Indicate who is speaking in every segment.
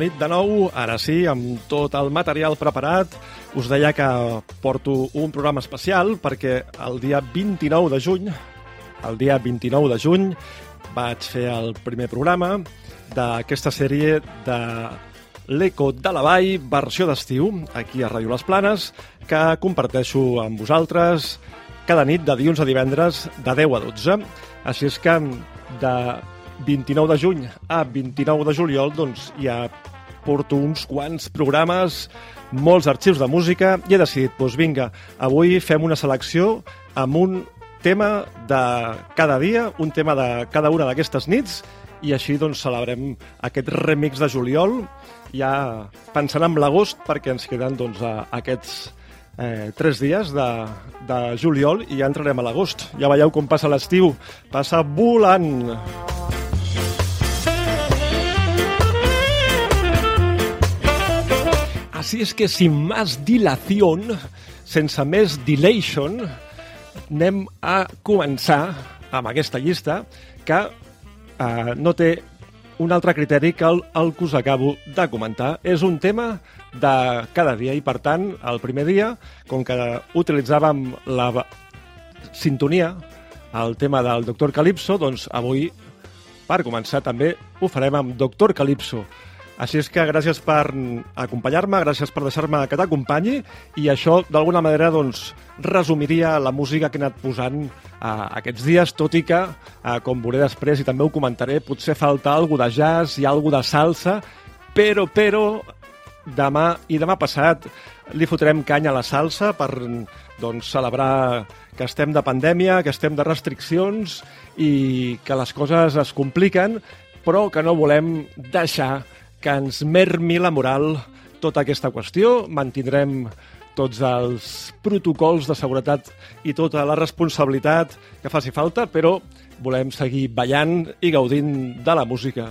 Speaker 1: nit de nou. Ara sí, amb tot el material preparat, us deia que porto un programa especial perquè el dia 29 de juny, el dia 29 de juny, vaig fer el primer programa d'aquesta sèrie de l'Eco de la Vall, versió d'estiu, aquí a Ràdio Les Planes, que comparteixo amb vosaltres cada nit de dilluns a divendres de 10 a 12. Així és que de 29 de juny a 29 de juliol doncs, ja porto uns quants programes, molts arxius de música i he decidit, doncs vinga, avui fem una selecció amb un tema de cada dia, un tema de cada una d'aquestes nits i així doncs celebrem aquest remix de juliol ja pensant en l'agost perquè ens queden doncs aquests eh, tres dies de, de juliol i ja entrarem a l'agost. Ja veieu com passa l'estiu, passa volant. Así es que sin más dilación, sense més dilation, anem a començar amb aquesta llista que eh, no té un altre criteri que el, el que us acabo de comentar. És un tema de cada dia i, per tant, el primer dia, com que utilitzàvem la sintonia, el tema del Doctor Calypso, doncs avui, per començar, també ho farem amb Doctor Calypso. Així és que gràcies per acompanyar-me, gràcies per deixar-me que t'acompanyi i això, d'alguna manera, doncs, resumiria la música que he anat posant eh, aquests dies, tot i que, eh, com veuré després i també ho comentaré, potser falta alguna de jazz i alguna de salsa, però, però, demà i demà passat li fotrem canya a la salsa per doncs, celebrar que estem de pandèmia, que estem de restriccions i que les coses es compliquen, però que no volem deixar que ens mermi la moral tota aquesta qüestió. Mantindrem tots els protocols de seguretat i tota la responsabilitat que faci falta, però volem seguir ballant i gaudint de la música.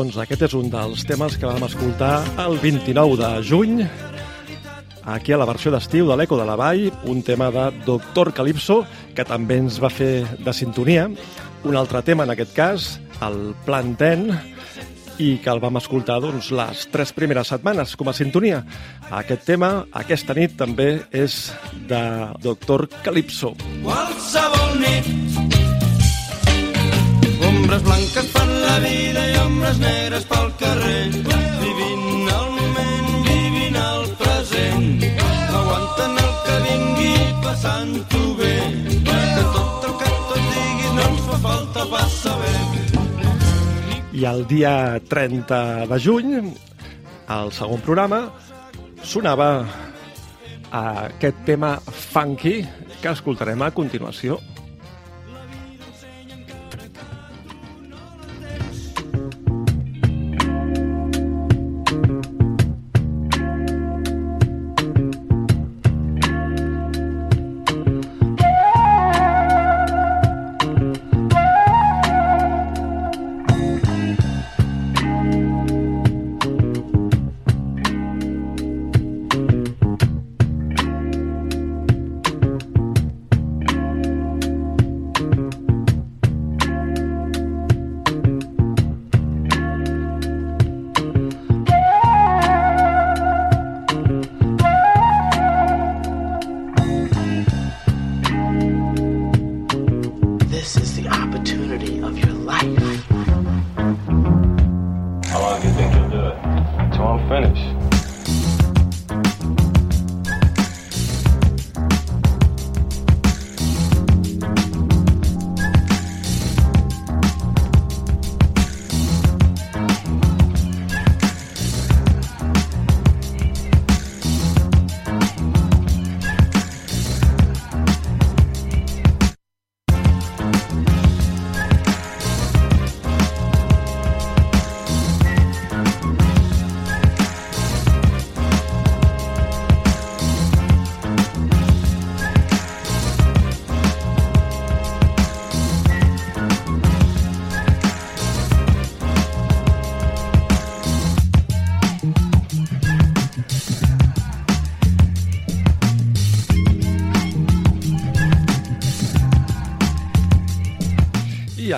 Speaker 2: Doncs
Speaker 1: aquest és un dels temes que vam escoltar el 29 de juny, aquí a la versió d'estiu de l'Eco de la Vall, un tema de Doctor Calypso, que també ens va fer de sintonia. Un altre tema, en aquest cas, el Planten, i que el vam escoltar doncs, les tres primeres setmanes com a sintonia. Aquest tema, aquesta nit, també és de Doctor Calypso.
Speaker 2: Qualsevol nit Ombres blanques vida i ombres negres pel carrer. Vivint el moment, vivint el present. Aguanten el que vingui passant-ho bé. Que tot el que tu diguis no ens fa falta pas saber.
Speaker 1: I el dia 30 de juny, al segon programa, sonava aquest tema funky que escoltarem a continuació.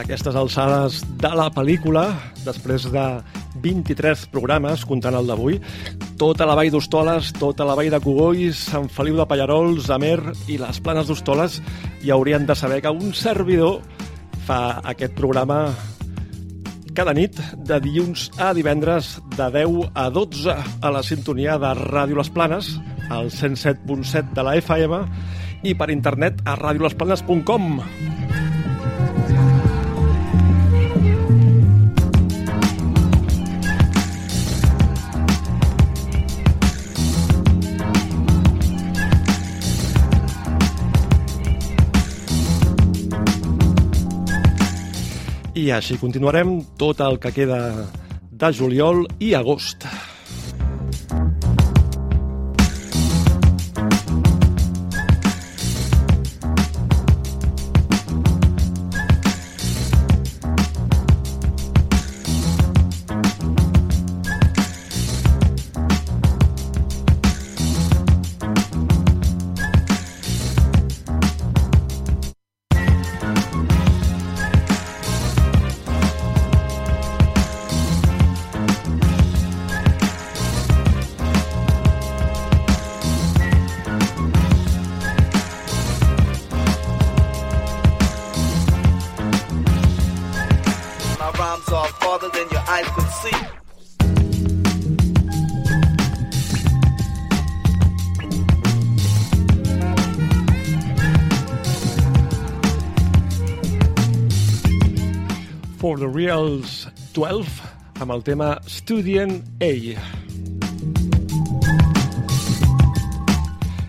Speaker 3: Aquestes alçades de la pel·lícula, després de 23 programes, comptant el d'avui, tota la vall d'Hostoles, tota la vall de Cogolls, Sant Feliu de Pallarols, Amer i les Planes d'Hostoles ja haurien de saber que un servidor fa aquest programa cada nit, de dilluns a divendres, de 10 a 12 a la sintonia de Ràdio Les Planes, al 107.7 de la FM, i per internet a radiolesplanes.com. I així continuarem tot el que queda de juliol i agost.
Speaker 1: Reals 12 amb el tema Student A.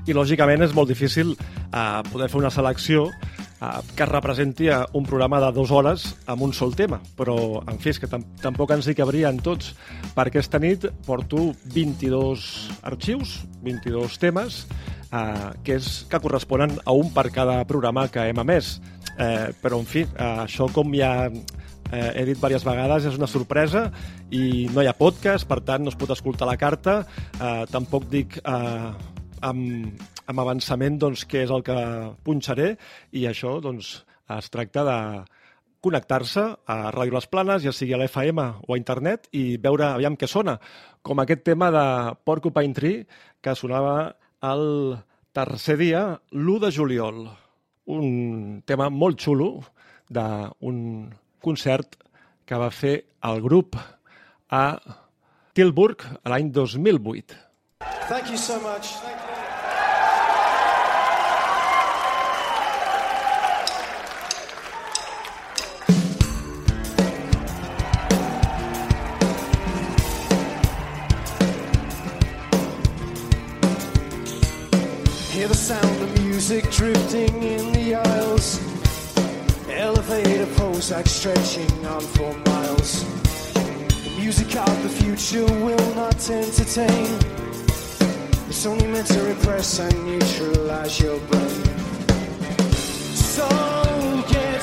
Speaker 1: I lògicament és molt difícil eh, poder fer una selecció eh, que representi eh, un programa de dues hores amb un sol tema, però en fi, que tam tampoc ens hi cabrien tots. Per aquesta nit porto 22 arxius, 22 temes, eh, que, és, que corresponen a un per cada programa que hem emès. Eh, però, en fi, eh, això com ja eh, he dit diverses vegades, és una sorpresa i no hi ha podcast, per tant no es pot escoltar la carta. Eh, tampoc dic eh, amb, amb avançament doncs, què és el que punxaré i això doncs, es tracta de connectar-se a Ràdio Les Planes, ja sigui a l'FM o a internet, i veure aviam què sona, com aquest tema de Porcupine Tree que sonava el tercer dia, l'1 de juliol. Un tema molt xulo d'un concert que va fer el grup a Tilburg l'any 2008.
Speaker 4: Thank you so much. Thank you. Hear the sound of music drifting in the aisles. Elevator poles like stretching on for miles. The music of the future will not entertain. It's only meant to repress and neutralize your brain. Soul gets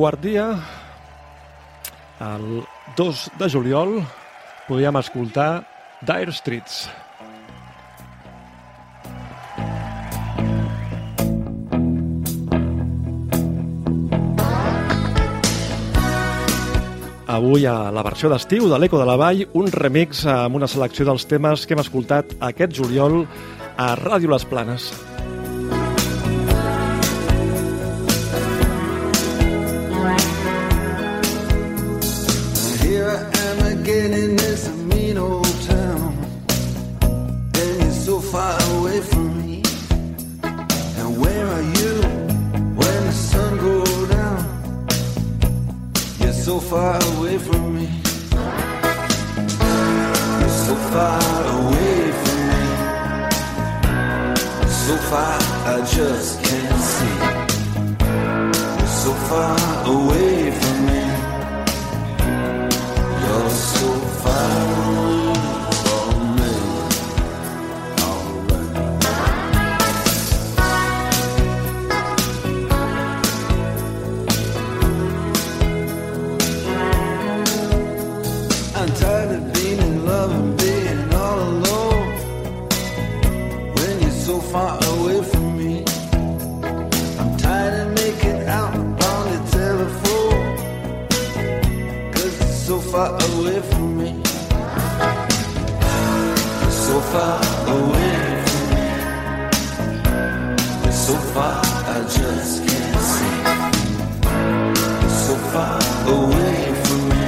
Speaker 1: quart dia, el 2 de juliol, podíem escoltar Dire Streets. Avui a la versió d'estiu de l'Eco de la Vall un remix amb una selecció dels temes que hem escoltat aquest juliol a Ràdio Les Planes.
Speaker 5: far away from me. So far away from me. So far I just can't see. So far away. far away from me. So far, I just can't see. So far away from me.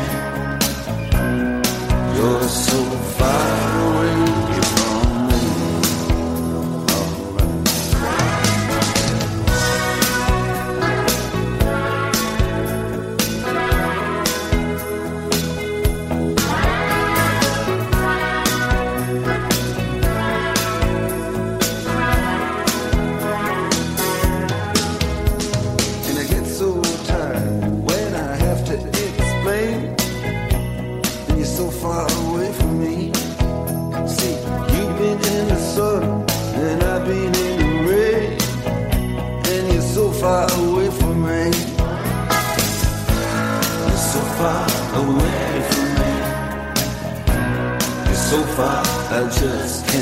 Speaker 5: You're so far. I just can't.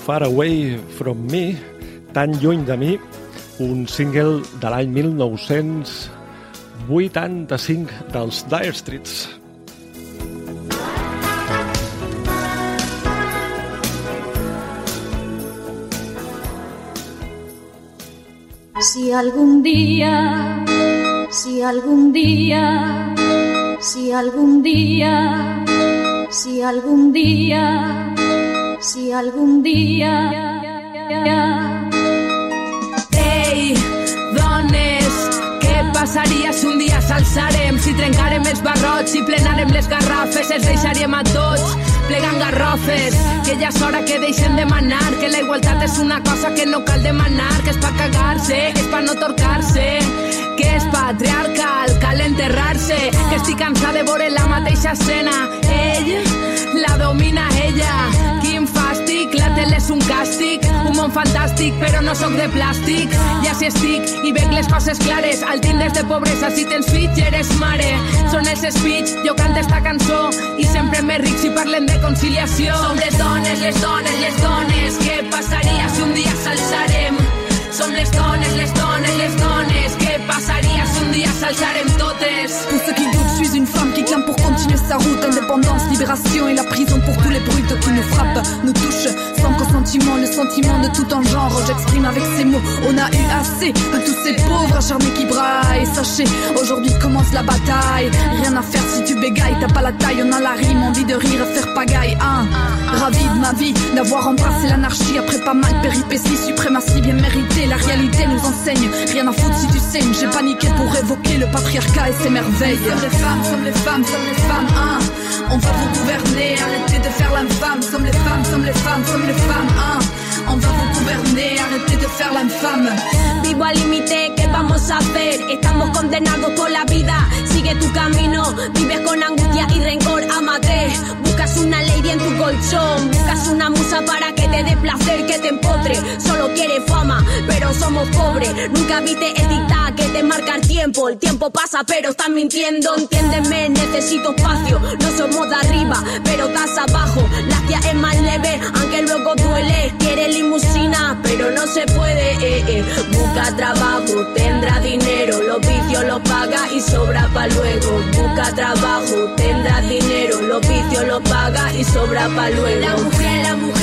Speaker 5: Far Away From Me,
Speaker 1: Tan Lluny de mi, un single de l'any 1985 dels Dire Streets.
Speaker 6: Si algún día, si algún día, si algún día, si algún día si algún día.
Speaker 7: Ei, dones, què passaria si un dia s'alçarem? Si trencarem els barrots, si plenarem les garrafes, els deixaríem a tots plegant garrofes. Que ja és hora que deixen de manar, que la igualtat és una cosa que no cal demanar, que és pa cagar-se, és pa no torcar-se, que és patriarcal, cal enterrar-se, que estic cansada de veure la mateixa escena. Ell la domina ella, quin fàstic, la tele és un càstig, un món fantàstic, però no sóc de plàstic. Ja si estic i veig les coses clares, al tindes de pobresa, si tens fills eres mare. Són els speech, jo canto esta cançó i sempre més ric si parlen de conciliació. Som les dones, les dones, les dones, què passaria si un dia s'alçarem? Som les dones, les dones, les dones, què passaria
Speaker 8: Pour ceux qui doutent, je suis une femme qui clame pour continuer sa route. Indépendance, libération et la prison pour tous les brutes qui nous frappent, nous touchent. Sans consentiment, le sentiment de tout en genre. J'exprime avec ces mots. On a eu assez de tous ces pauvres acharnés qui braillent. Sachez, aujourd'hui commence la bataille. Rien à faire si tu bégayes, t'as pas la taille. On a la rime, envie de rire, faire pagaille. Hein. Ravi de ma vie, d'avoir embrassé l'anarchie après pas mal de péripéties. Suprématie bien méritée, la réalité nous enseigne. Rien à foutre si tu saignes. J'ai paniqué pour évoquer le patriarcat et ses merveilles. Sommes les femmes, sommes les femmes, sommes les femmes. Hein. On va vous gouverner, arrêtez de faire l'infâme. Sommes les femmes, sommes les femmes, sommes les femmes. Hein. Va vous gouverner, arrêtez de faire l'infâme.
Speaker 6: Vivo al límite, ¿qué vamos a hacer? Estamos condenados por la vida. Sigue tu camino, vives con angustia y rencor, amate. Buscas una lady en tu colchón, buscas una musa para que te dé placer, que te empotre. Solo quiere fama, pero somos pobres. Nunca viste el que te marca el tiempo. El tiempo pasa, pero estás mintiendo. Entiéndeme, necesito espacio. No somos de arriba, pero estás abajo. La tía es más leve, aunque luego duele. Quiere limusina, pero no se puede. Eh, eh. Busca trabajo, tendrá dinero. Los vicios los paga y sobra pa' luego. Busca trabajo, tendrá dinero. Los vicios los paga y sobra pa' luego. La mujer, la mujer.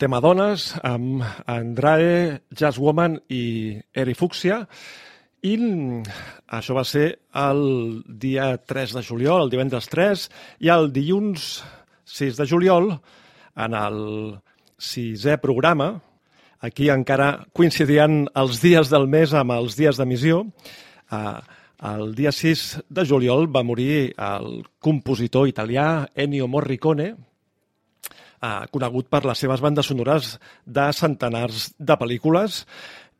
Speaker 1: El tema Dones amb Andrae, Jazz Woman i Eri Fuxia i això va ser el dia 3 de juliol, el divendres 3 i el dilluns 6 de juliol en el sisè programa aquí encara coincidien els dies del mes amb els dies d'emissió eh, el dia 6 de juliol va morir el compositor italià Ennio Morricone, eh, conegut per les seves bandes sonores de centenars de pel·lícules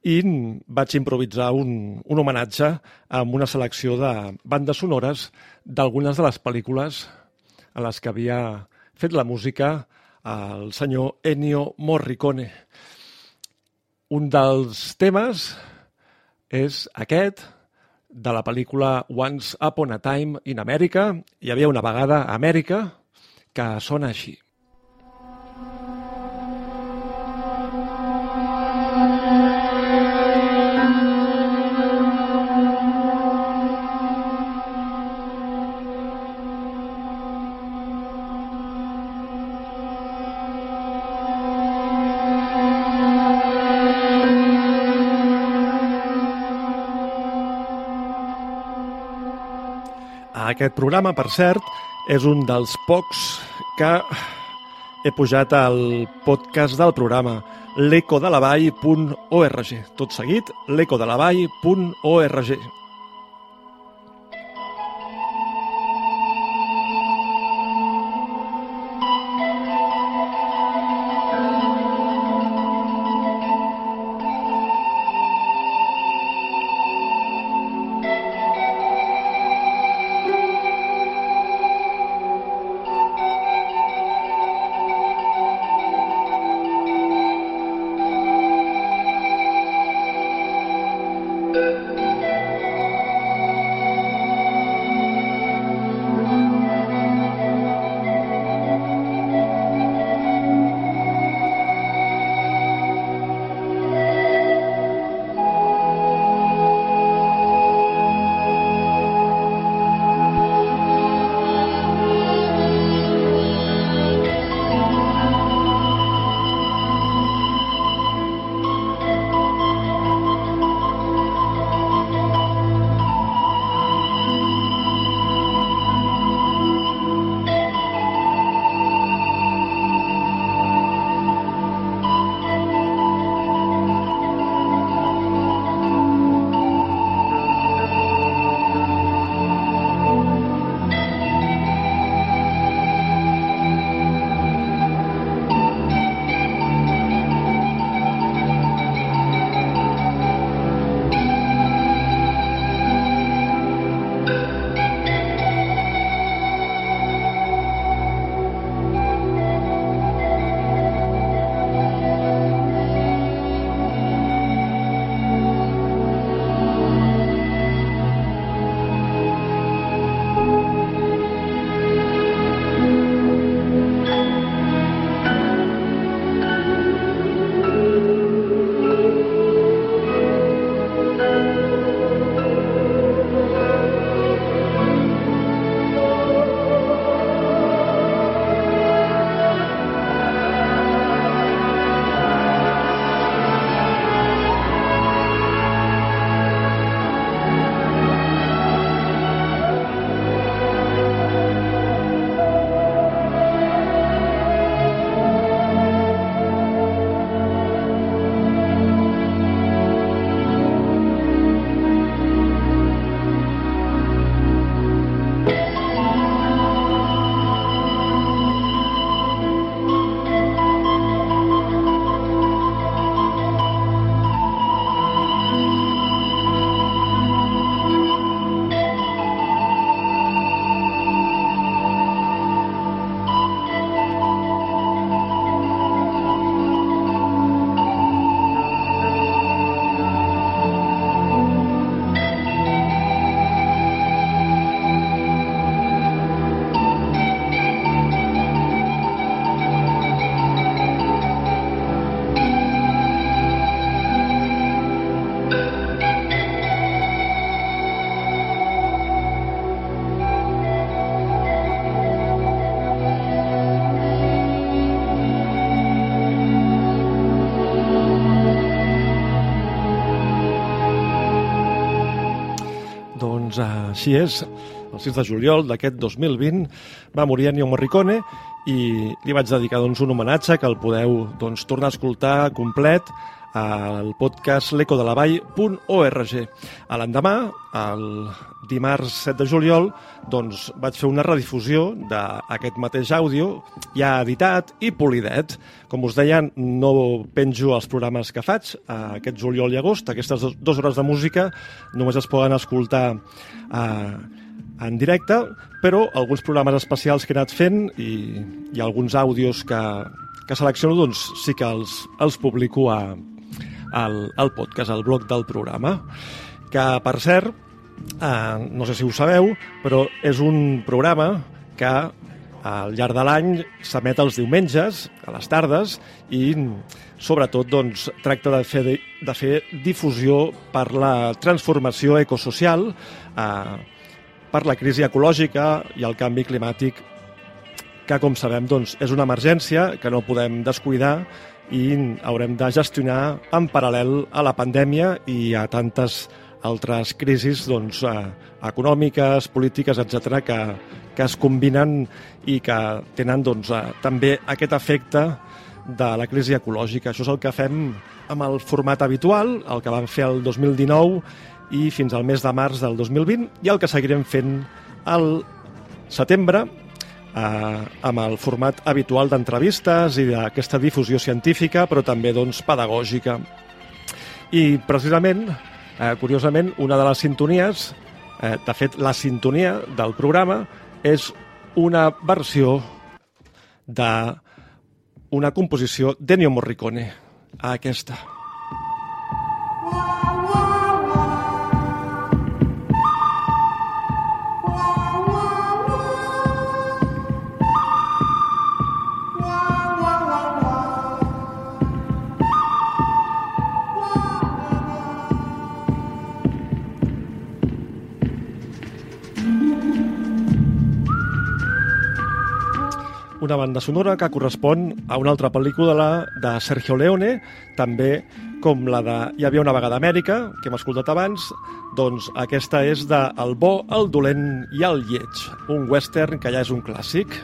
Speaker 1: i vaig improvisar un, un homenatge amb una selecció de bandes sonores d'algunes de les pel·lícules a les que havia fet la música el senyor Ennio Morricone. Un dels temes és aquest, de la pel·lícula Once Upon a Time in America. Hi havia una vegada a Amèrica que sona així. Aquest programa, per cert, és un dels pocs que he pujat al podcast del programa l'ecodelavall.org. Tot seguit, l'ecodelavall.org. així és, el 6 de juliol d'aquest 2020 va morir Ennio Morricone i li vaig dedicar doncs, un homenatge que el podeu doncs, tornar a escoltar complet al podcast l'ecodelavall.org. A l'endemà, el dimarts 7 de juliol, doncs, vaig fer una redifusió d'aquest mateix àudio, ja editat i polidet. Com us deia, no penjo els programes que faig aquest juliol i agost. Aquestes dues hores de música només es poden escoltar eh, en directe, però alguns programes especials que he anat fent i, i alguns àudios que, que selecciono doncs, sí que els, els publico a, al, al podcast, al blog del programa, que, per cert, eh, no sé si ho sabeu, però és un programa que al llarg de l'any s'emet els diumenges, a les tardes, i sobretot doncs, tracta de fer, de fer difusió per la transformació ecosocial, eh, per la crisi ecològica i el canvi climàtic que, com sabem, doncs, és una emergència que no podem descuidar i haurem de gestionar en paral·lel a la pandèmia i a tantes altres crisis doncs, eh, econòmiques, polítiques, etc que, que es combinen i que tenen doncs, eh, també aquest efecte de la crisi ecològica. Això és el que fem amb el format habitual, el que vam fer el 2019 i fins al mes de març del 2020 i el que seguirem fent al setembre eh, amb el format habitual d'entrevistes i d'aquesta difusió científica, però també doncs, pedagògica. I precisament, eh, curiosament, una de les sintonies, eh, de fet, la sintonia del programa és una versió de una composició d'Ennio Morricone, aquesta. Una banda sonora que correspon a una altra pel·lícula de Sergio Leone, també com la de Hi havia una vegada Amèrica, que hem escoltat abans, doncs aquesta és de El bo, el dolent i el lleig, un western que ja és un clàssic.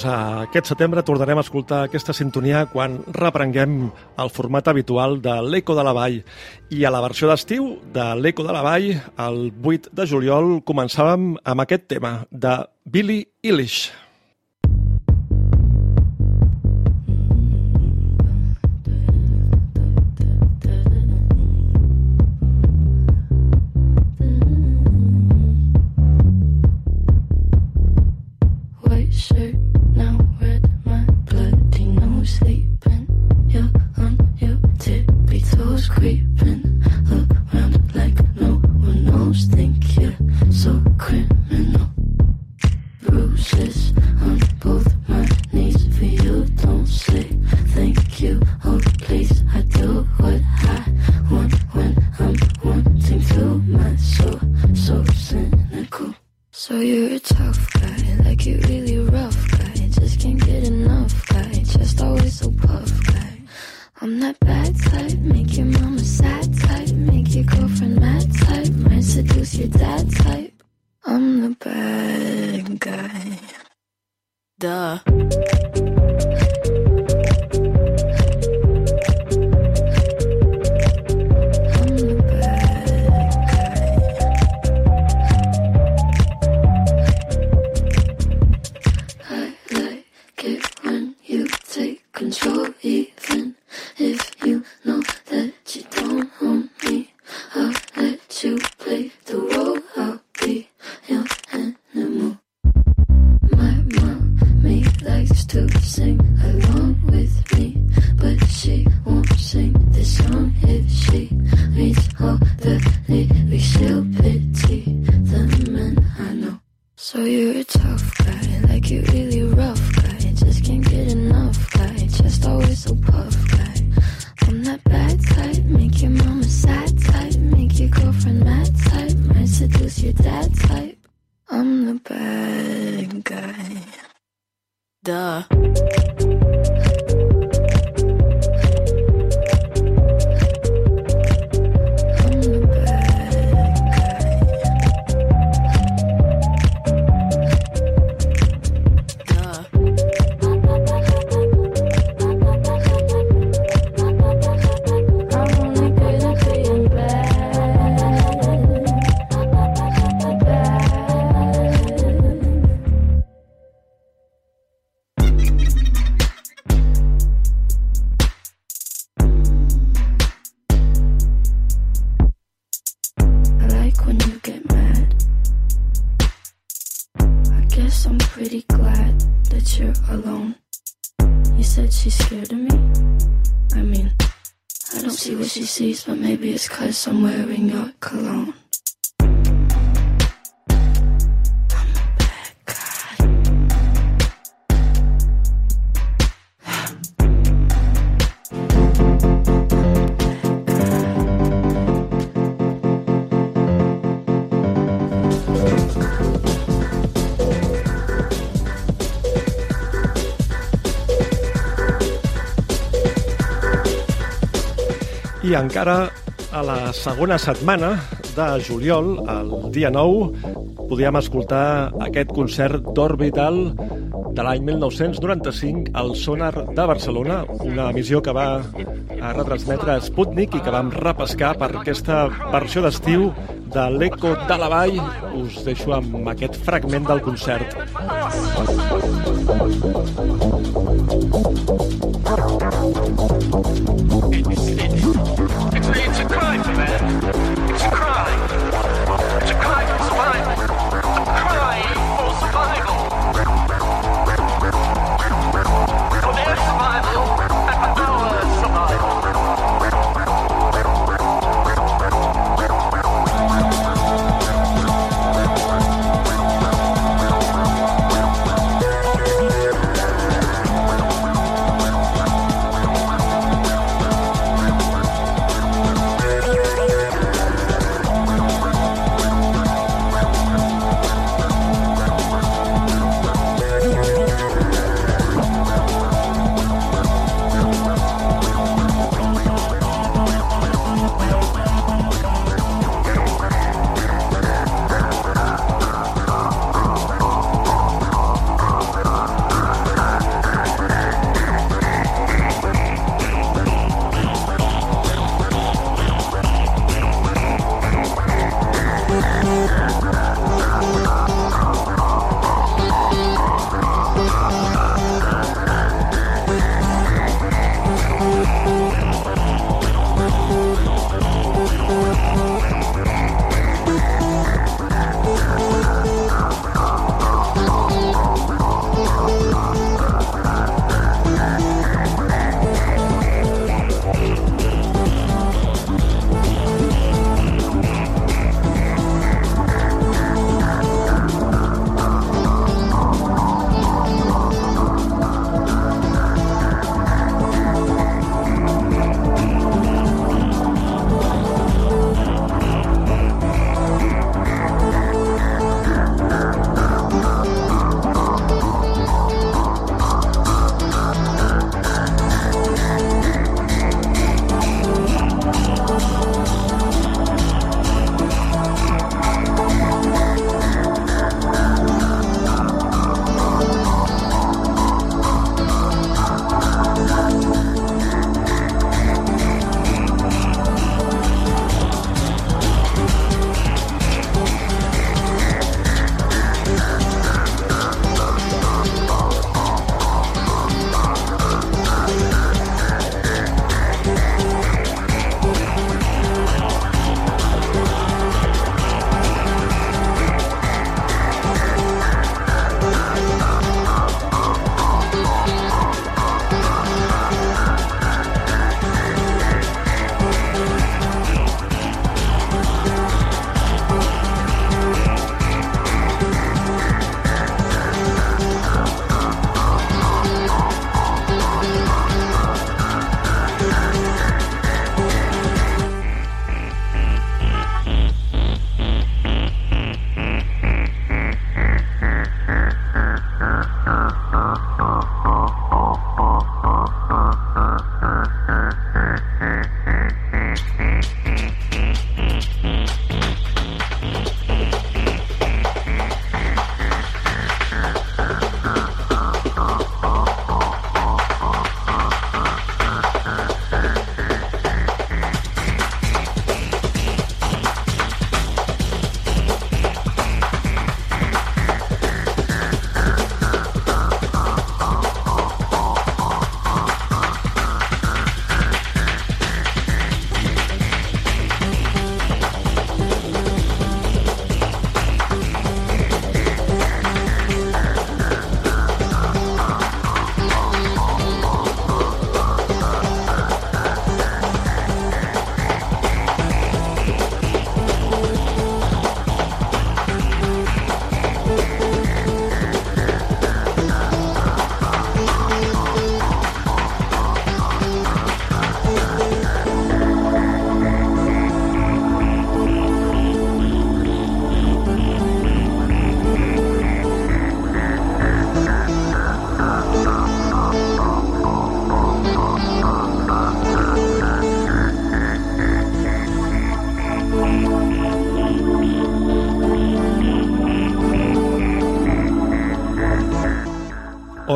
Speaker 1: Doncs uh, aquest setembre tornarem a escoltar aquesta sintonia quan reprenguem el format habitual de l'Eco de la Vall. I a la versió d'estiu de l'Eco de la Vall, el 8 de juliol, començàvem amb aquest tema de Billy Eilish.
Speaker 9: creep. it's cause I'm wearing your cologne. I'm
Speaker 1: gonna... a la segona setmana de juliol, el dia 9, podíem escoltar aquest concert d'Orbital de l'any 1995 al Sonar de Barcelona, una emissió que va a retransmetre Sputnik i que vam repescar per aquesta versió d'estiu de l'Eco de la Vall. Us deixo amb aquest fragment del concert.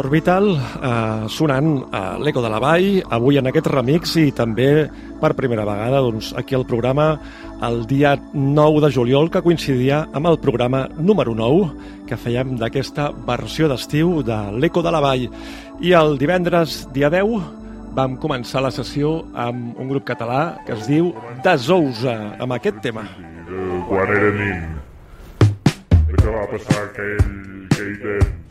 Speaker 1: Orbital eh, sonant a l'Eco de la Vall, avui en aquest remix i també per primera vegada doncs, aquí al programa el dia 9 de juliol que coincidia amb el programa número 9 que fèiem d'aquesta versió d'estiu de l'Eco de la Vall. I el divendres, dia 10, vam començar la sessió amb un grup català que es diu Desousa, amb aquest tema.
Speaker 10: quan era nin. Què va passar aquell, aquell temps?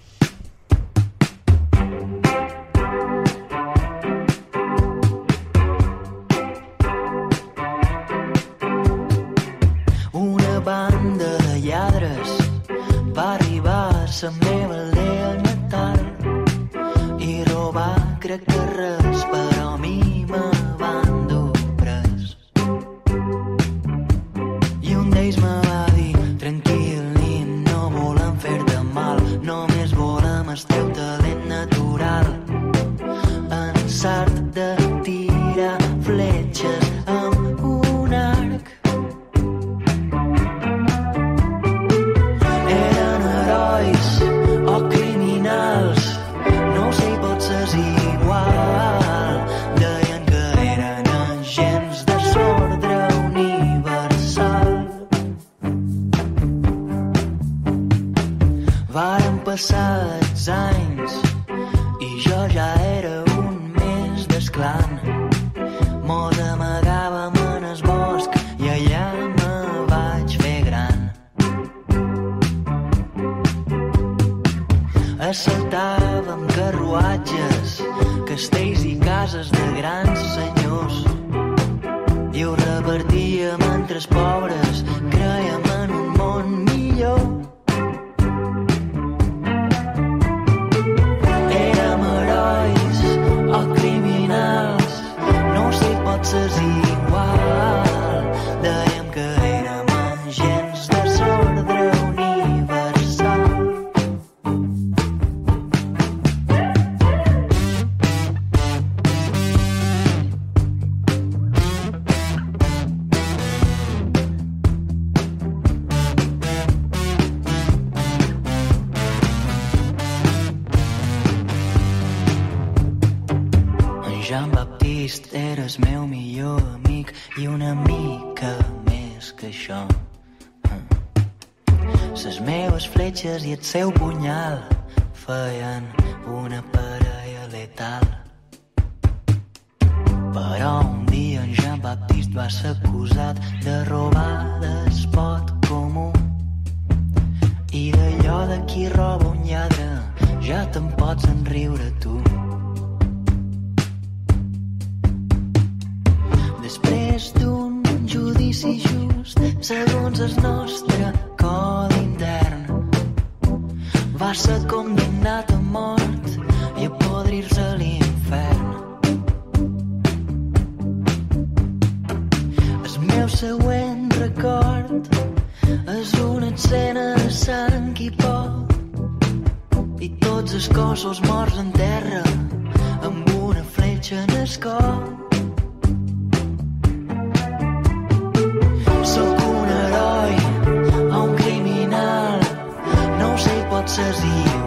Speaker 11: Arribar a la meva aldea natal i robar crec fletxes i el seu punyal feien una parella letal. Però un dia en Jean Baptiste va ser acusat de robar d'espot comú. I d'allò de qui roba un lladre ja te'n pots enriure tu. Després d'un judici just, segons el nostre ser condemnat a mort i a podrir-se a l'infern. El meu següent record és una escena de sang i por i tots els cossos morts en terra amb una fletxa en el cor. Ho sé,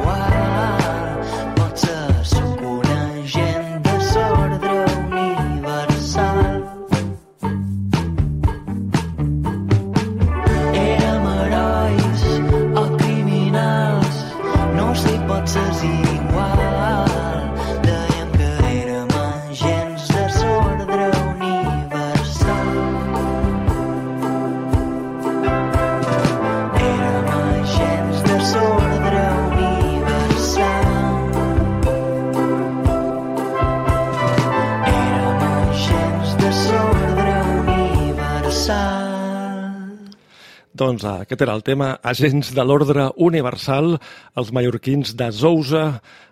Speaker 1: Doncs eh, aquest era el tema Agents de l'Ordre Universal, els mallorquins de Zousa,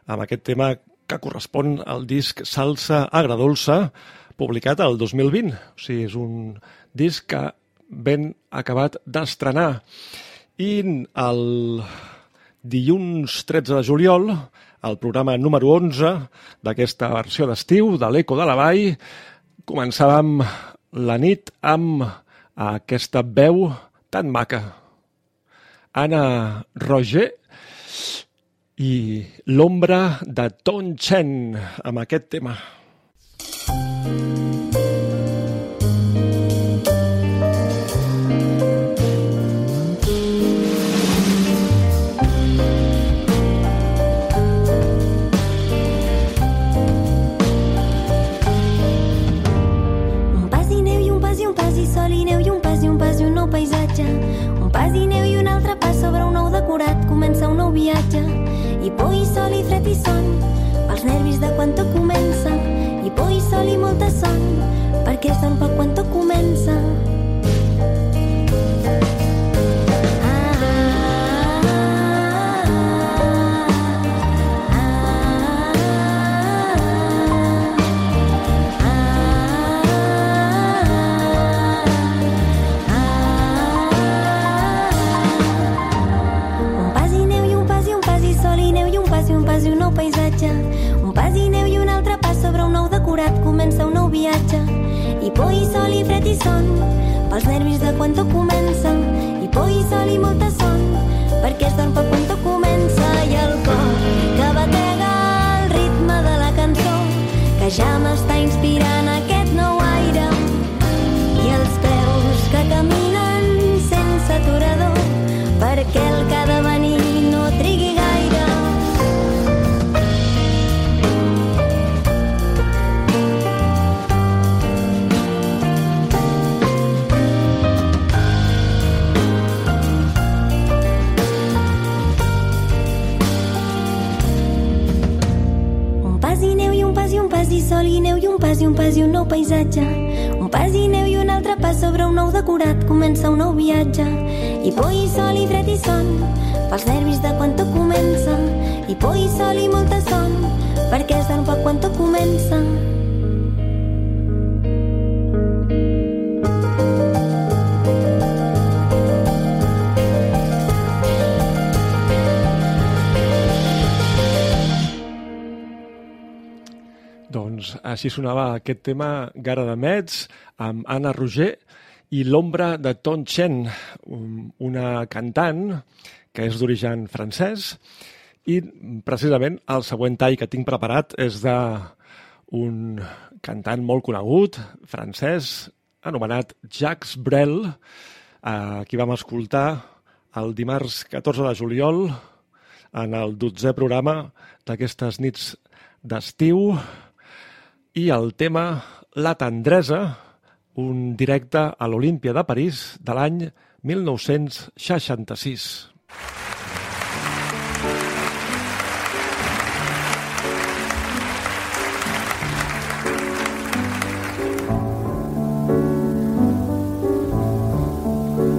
Speaker 1: amb aquest tema que correspon al disc Salsa Agradolça, publicat el 2020. O sigui, és un disc que ben acabat d'estrenar. I el dilluns 13 de juliol, el programa número 11 d'aquesta versió d'estiu de l'Eco de la Vall, començàvem la nit amb aquesta veu tan maca. Anna Roger i l'ombra de Ton Chen amb aquest tema.
Speaker 12: Un por i sol i fred i son pels nervis de quan tot comença. I por i sol i molta son perquè és el poc quan tot comença. Pas i neu i un altre pas sobre un nou decorat comença un nou viatge. I por i sol i fred i son pels nervis de quan tot comença. I por i sol i molta son perquè es dorm per quan tot comença. I el cor que batega el ritme de la cançó que ja m'està inspirant aquest i un nou paisatge. Un pas i neu i un altre pas sobre un nou decorat comença un nou viatge. I por i sol i fred i son pels nervis de quan tot comença. I por i sol i molta son perquè es dorm poc quan tot comença.
Speaker 1: Així sonava aquest tema Gara de Metz amb Anna Roger i l'ombra de Ton Chen, un- una cantant que és d'origen francès. I precisament el següent tall que tinc preparat és de un cantant molt conegut, francès, anomenat Jacques Brel, eh, qui vam escoltar el dimarts 14 de juliol en el 12è programa d'aquestes nits d'estiu i el tema La tendresa, un directe a l'Olímpia de París de l'any 1966.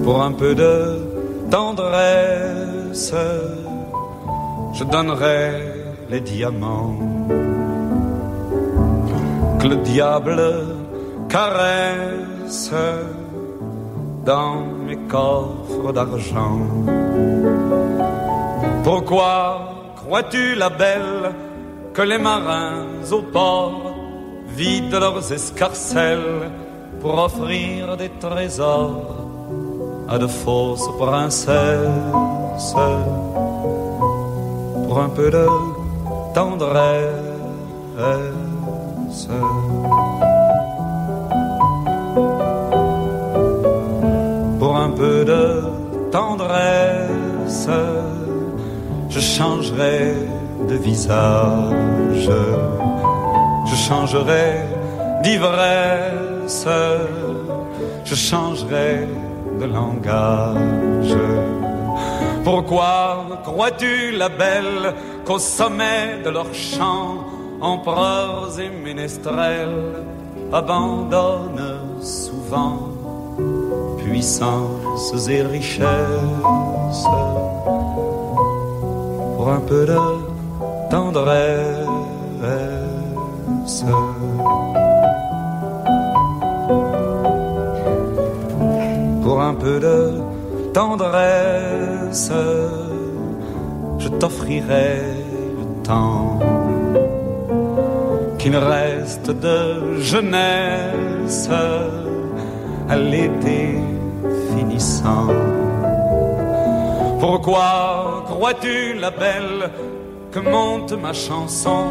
Speaker 13: Pour un peu de tendresse, je donnerai les diamants que le diable caresse dans mes coffres d'argent. Pourquoi crois-tu, la belle, que les marins au port vident leurs escarcelles pour offrir des trésors à de fausses princesses? Pour un peu de tendresse. Pour un peu de tendresse, je changerai de visage, je changerai d'ivresse, je changerai de langage. Pourquoi crois-tu, la belle, qu'au sommet de leur chant, empereurs et ménestrels abandonnent souvent puissances et richesses pour un peu de tendresse? pour un peu de tendresse, je t'offrirai le temps qui me reste de jeunesse à l'été finissant. Pourquoi crois-tu, la belle, que monte ma chanson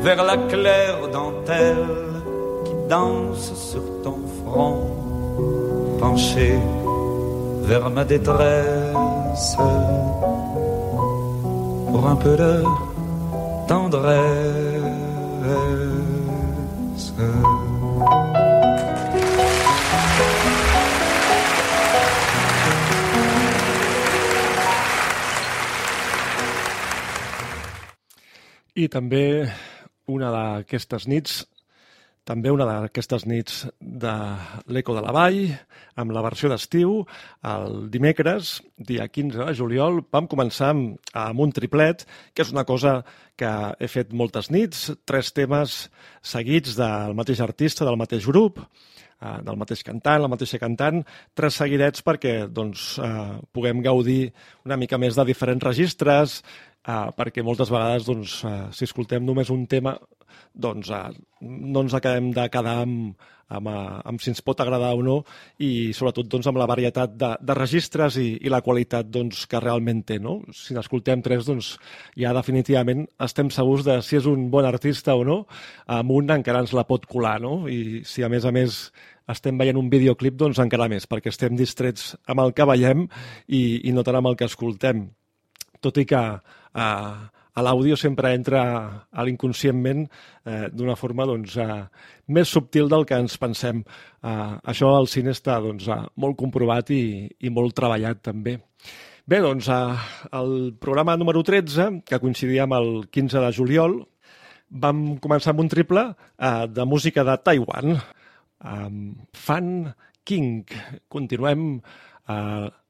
Speaker 13: vers la claire dentelle qui danse sur ton front, penché vers ma détresse pour un peu de tendresse?
Speaker 1: I també una d'aquestes nits, també una d'aquestes nits de l'Eco de la Vall, amb la versió d'estiu, el dimecres, dia 15 de juliol, vam començar amb, un triplet, que és una cosa que he fet moltes nits, tres temes seguits del mateix artista, del mateix grup, eh, del mateix cantant, la mateixa cantant, tres seguidets perquè doncs, eh, puguem gaudir una mica més de diferents registres, eh, perquè moltes vegades doncs, eh, si escoltem només un tema doncs eh, no ens acabem de quedar amb, amb, amb si ens pot agradar o no i sobretot doncs, amb la varietat de, de registres i, i la qualitat doncs, que realment té. No? Si n'escoltem tres, doncs, ja definitivament estem segurs de si és un bon artista o no, amb un encara ens la pot colar, no? i si a més a més estem veient un videoclip, doncs encara més, perquè estem distrets amb el que veiem i, i no tant amb el que escoltem tot i que eh, l'àudio sempre entra a l'inconscientment eh, d'una forma doncs, eh, més subtil del que ens pensem. Eh, això al cine està doncs, eh, molt comprovat i, i molt treballat també. Bé, doncs, eh, el programa número 13, que coincidia amb el 15 de juliol, vam començar amb un triple eh, de música de Taiwan, amb Fan King. Continuem a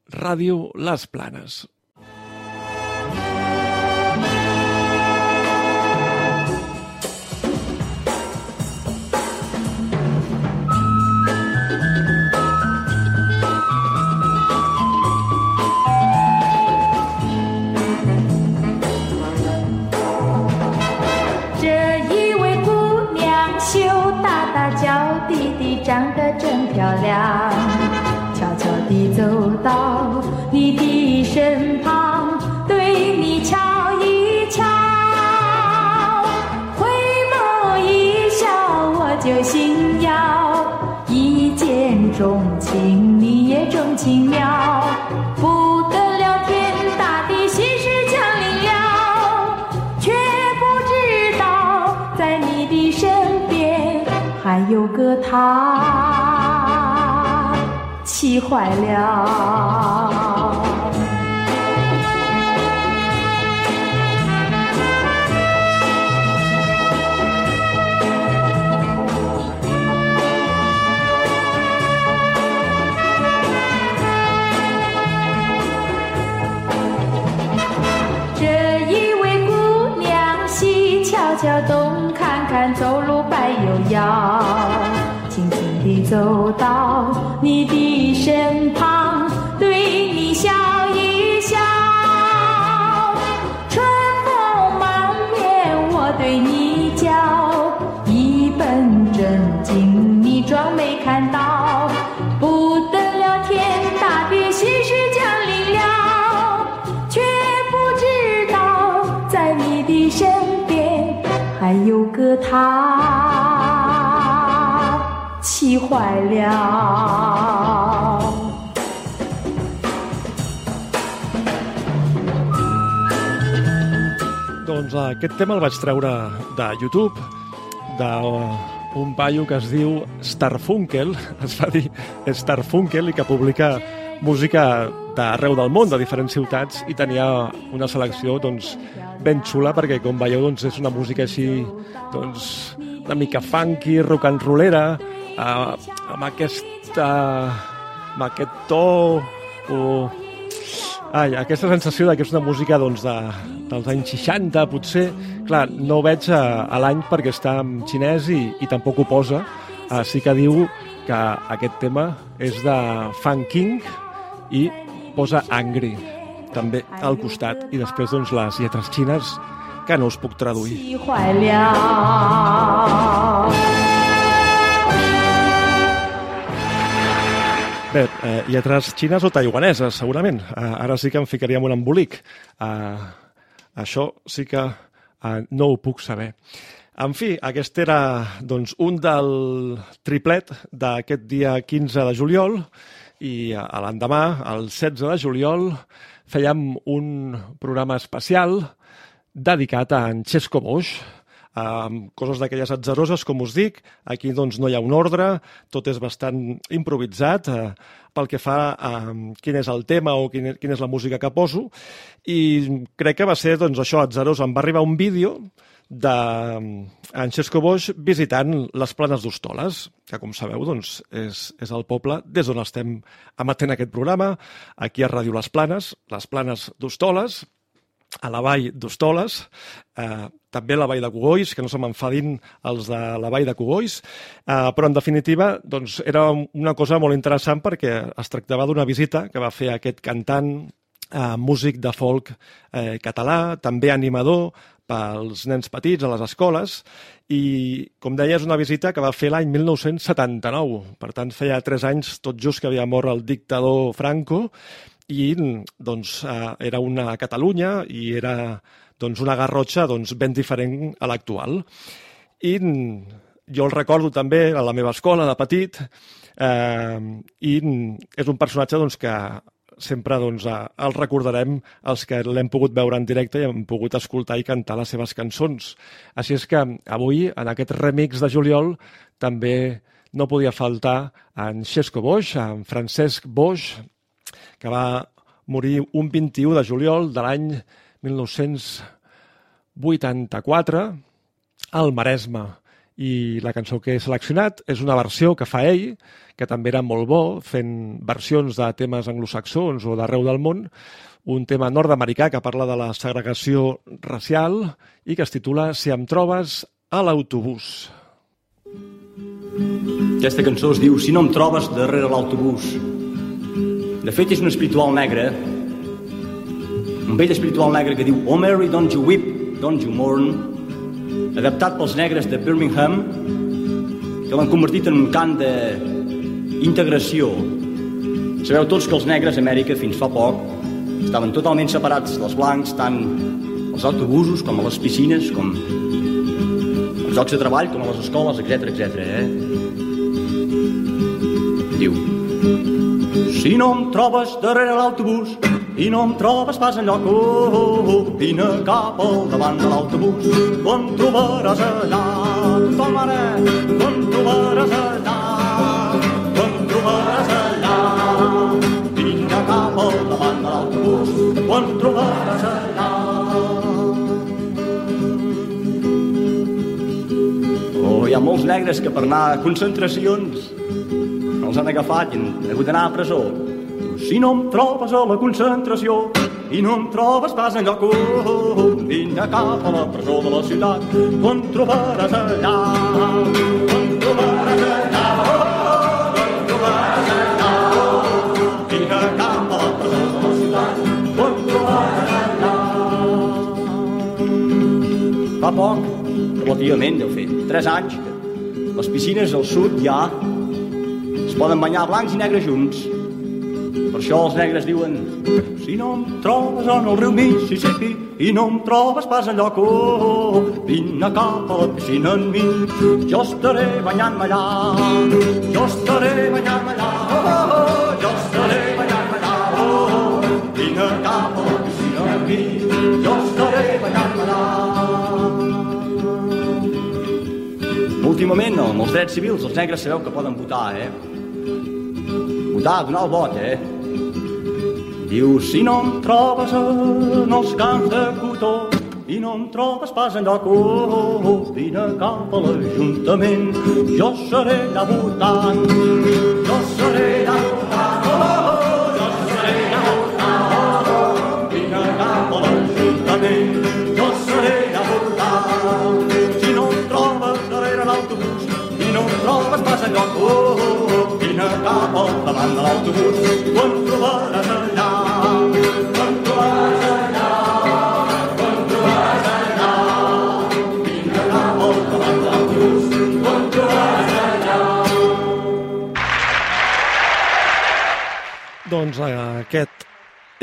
Speaker 1: Ràdio Les Planes.
Speaker 14: 奇妙，不得了天大的喜事降临了，却不知道在你的身边还有个他。气坏了。摆又摇。轻轻地走到你的身旁，对你笑一笑。春风满面，我对你叫，一本正经，你装没看到。坏了。
Speaker 1: Doncs aquest tema el vaig treure de YouTube, d'un paio que es diu Starfunkel, es va dir Starfunkel, i que publica música d'arreu del món, de diferents ciutats, i tenia una selecció doncs, ben xula, perquè com veieu doncs, és una música així doncs, una mica funky, rock and rollera, eh, amb, aquesta, amb aquest to o Ai, aquesta sensació de que és una música doncs, de, dels anys 60, potser. Clar, no ho veig a, a l'any perquè està en xinès i, i tampoc ho posa. Uh, sí que diu que aquest tema és de Fan King i posa Angry també al costat. I després doncs, les lletres xines que no us puc traduir.
Speaker 14: 气坏了。
Speaker 1: Bé, eh, lletres xines o taiwaneses, segurament. Eh, ara sí que em ficaria en un embolic. Eh, Això sí que eh, no ho puc saber. En fi, aquest era doncs, un del triplet d'aquest dia 15 de juliol i a l'endemà, el 16 de juliol, fèiem un programa especial dedicat a en Xesco Boix, amb coses d'aquelles atzeroses, com us dic. Aquí doncs, no hi ha un ordre, tot és bastant improvisat eh, pel que fa a quin és el tema o quin, quina és la música que poso. I crec que va ser doncs, això, atzerós. Em va arribar un vídeo d'en Xesco Boix visitant les planes d'Hostoles, que com sabeu doncs, és, és el poble des d'on estem emetent aquest programa, aquí a Ràdio Les Planes, les planes d'Hostoles, a la vall d'Hostoles, eh, també la vall de Cogolls, que no se m'enfadin els de la vall de Cogolls, eh, però en definitiva doncs, era una cosa molt interessant perquè es tractava d'una visita que va fer aquest cantant eh, músic de folk eh, català, també animador pels nens petits a les escoles i, com deia, és una visita que va fer l'any 1979. Per tant, feia tres anys tot just que havia mort el dictador Franco i doncs, eh, era una Catalunya i era doncs, una Garrotxa doncs, ben diferent a l'actual. I jo el recordo també a la meva escola de petit eh, i és un personatge doncs, que sempre doncs, eh, el recordarem els que l'hem pogut veure en directe i hem pogut escoltar i cantar les seves cançons. Així és que avui, en aquest remix de juliol, també no podia faltar en Xesco Boix, en Francesc Boix, que va morir un 21 de juliol de l'any 1984 al Maresme. I la cançó que he seleccionat és una versió que fa ell, que també era molt bo, fent versions de temes anglosaxons o d'arreu del món, un tema nord-americà que parla de la segregació racial i que es titula Si em trobes a l'autobús.
Speaker 15: Aquesta cançó es diu Si no em trobes darrere l'autobús. De fet, és un espiritual negre, un vell espiritual negre que diu Oh Mary, don't you weep, don't you mourn, adaptat pels negres de Birmingham, que l'han convertit en un cant d'integració. Sabeu tots que els negres a Amèrica, fins fa poc, estaven totalment separats dels blancs, tant als autobusos com a les piscines, com als llocs de treball, com a les escoles, etc etc. eh? Diu, si no em trobes darrere l'autobús i no em trobes pas enlloc, oh, oh, oh, vine cap al davant de l'autobús, em trobaràs allà, tothom ara, em trobaràs allà, em trobaràs allà, vine cap al davant de l'autobús, em trobaràs allà. Oh, hi ha molts negres que per anar a concentracions els han agafat i han hagut d'anar a presó. Si no em trobes a la concentració i no em trobes pas enlloc, oh, oh, oh, vine cap a la presó de la ciutat, em trobaràs allà, em trobaràs allà, allà, cap a la presó de la ciutat, em trobaràs allà. Fa poc, relativament, deu fer tres anys, les piscines al sud ja poden banyar blancs i negres junts. Per això els negres diuen si no em trobes en el riu Mississippi i no em trobes pas enlloc, oh, oh, vine cap a la piscina amb mi. Jo estaré banyant-me allà, jo estaré banyant-me allà, oh, oh, oh, jo estaré banyant-me allà, oh, oh, vine cap a la piscina amb mi. Jo estaré banyant-me allà. Últimament, amb els drets civils, els negres sabeu que poden votar, eh? Vot, eh? Diu, si no em trobes en els camps de cotó i no em trobes pas enlloc, oh, oh, vine cap a l'Ajuntament, jo seré allà votant, jo seré allà votant, oh, oh, oh, oh, oh, oh, vine cap al davant de l'autobús, tu em trobaràs allà, tu em trobaràs allà, tu em trobaràs allà, vine cap al davant de l'autobús, tu em trobaràs allà.
Speaker 1: Doncs eh, aquest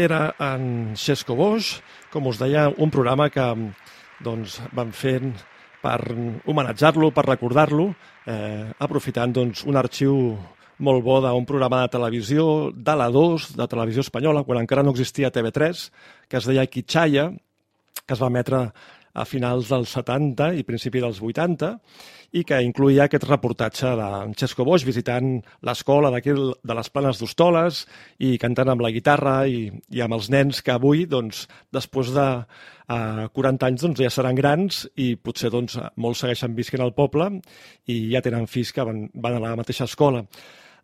Speaker 1: era en Xesco Boix, com us deia, un programa que doncs, van fent per homenatjar-lo, per recordar-lo, eh, aprofitant doncs, un arxiu molt bo d'un programa de televisió de la 2, de televisió espanyola, quan encara no existia TV3, que es deia Quichaya, que es va emetre a finals dels 70 i principi dels 80 i que incluïa aquest reportatge d'en Xesco Boix visitant l'escola de les Planes d'Hostoles i cantant amb la guitarra i, i amb els nens que avui, doncs, després de uh, 40 anys, doncs, ja seran grans i potser doncs, molts segueixen visquent al poble i ja tenen fills que van, van a la mateixa escola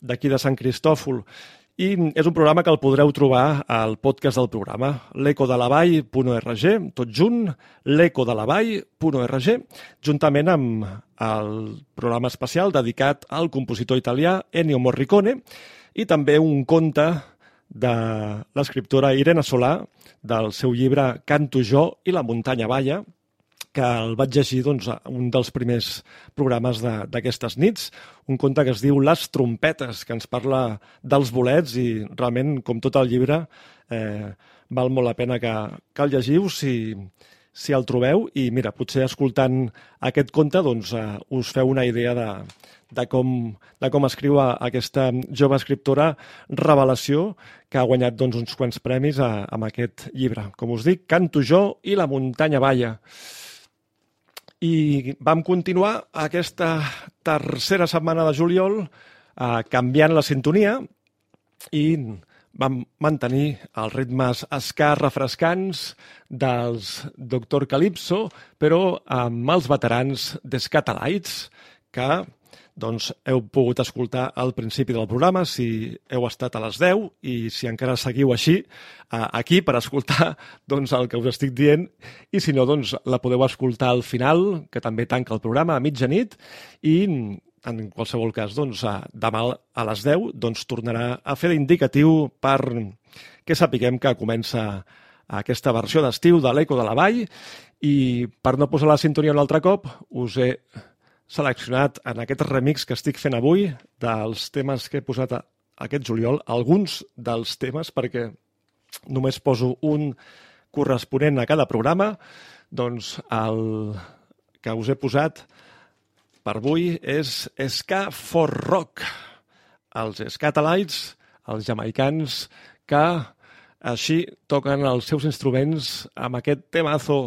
Speaker 1: d'aquí de Sant Cristòfol. I és un programa que el podreu trobar al podcast del programa, l'ecodelavall.org, tot junt, l'ecodelavall.org, juntament amb el programa especial dedicat al compositor italià Ennio Morricone i també un conte de l'escriptora Irene Solà del seu llibre Canto jo i la muntanya balla, que el vaig llegir doncs, un dels primers programes d'aquestes nits, un conte que es diu Les trompetes, que ens parla dels bolets i realment, com tot el llibre, eh, val molt la pena que, que el llegiu si, si el trobeu i mira, potser escoltant aquest conte doncs, eh, us feu una idea de, de, com, de com escriu aquesta jove escriptora Revelació, que ha guanyat doncs, uns quants premis a, eh, amb aquest llibre. Com us dic, Canto jo i la muntanya balla. I vam continuar aquesta tercera setmana de juliol eh, canviant la sintonia i vam mantenir els ritmes escar refrescants dels Doctor Calypso, però amb els veterans d'Escatalites, que doncs heu pogut escoltar al principi del programa si heu estat a les 10 i si encara seguiu així aquí per escoltar doncs, el que us estic dient. I si no, doncs la podeu escoltar al final, que també tanca el programa a mitjanit i en qualsevol cas, doncs, demà a les 10 doncs, tornarà a fer d'indicatiu per que sapiguem que comença aquesta versió d'estiu de l'Eco de la Vall. I per no posar la sintonia un altre cop us he seleccionat en aquest remix que estic fent avui dels temes que he posat a, aquest juliol, alguns dels temes, perquè només poso un corresponent a cada programa, doncs el que us he posat per avui és Ska for Rock. Els Scatalites, els jamaicans, que així toquen els seus instruments amb aquest temazo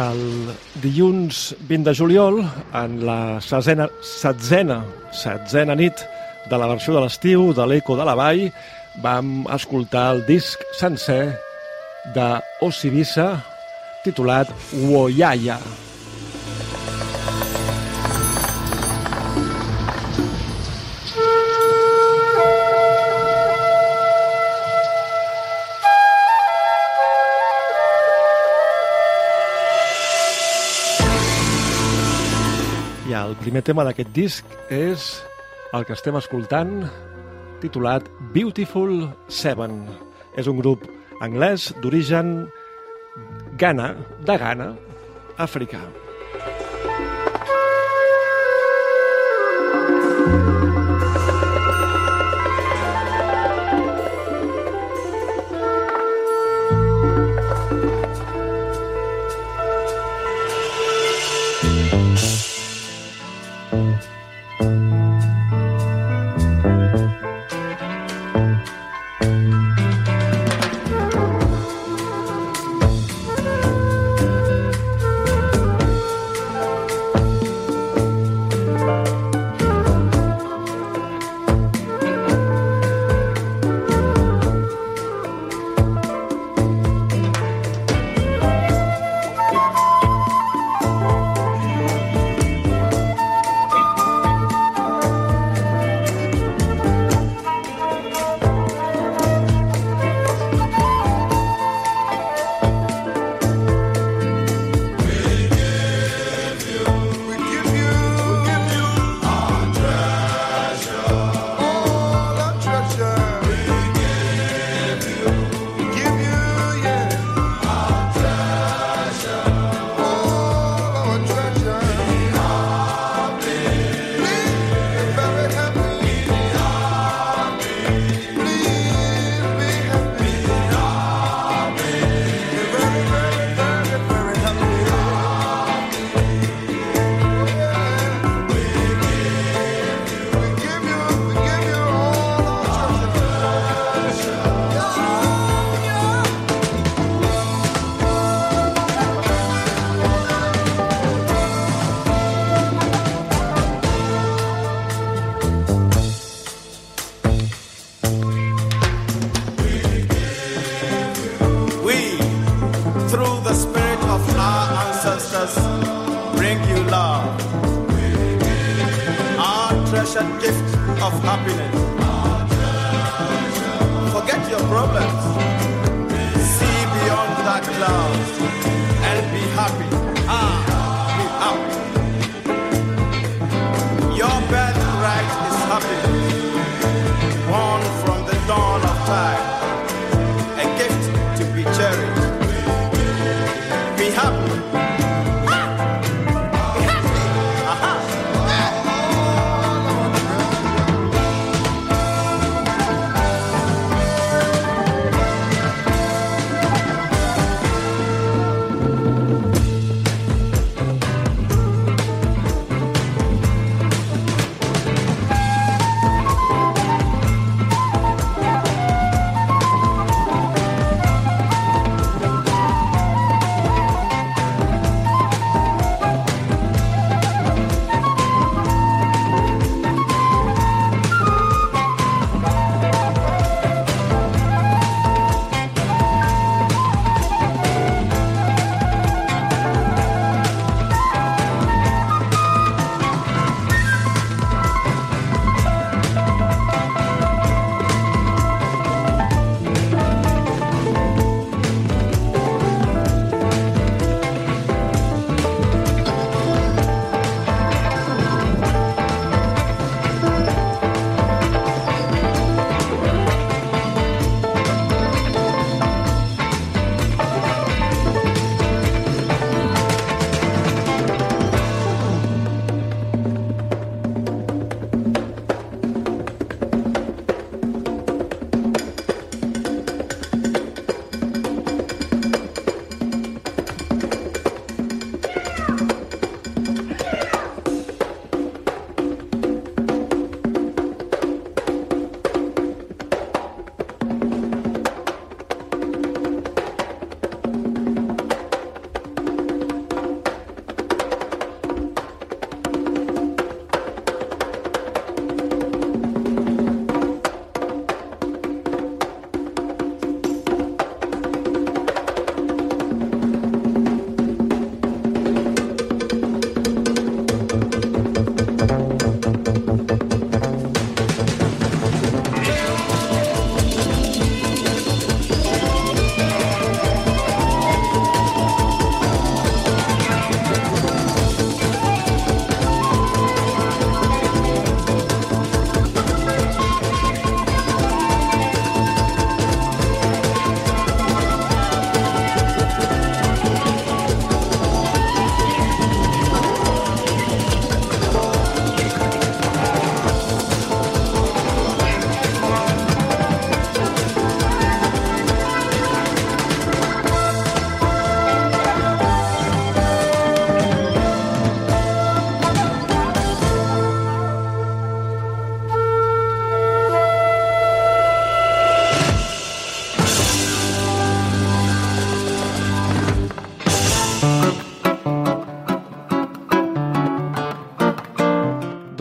Speaker 1: El dilluns 20 de juliol, en la setzena, setzena, setzena nit de la versió de l'estiu de l'Eco de la Vall, vam escoltar el disc sencer de titulat Woyaya. I primer tema d'aquest disc és el que estem escoltant, titulat Beautiful Seven. És un grup anglès d'origen Ghana, de Ghana, africà.
Speaker 16: you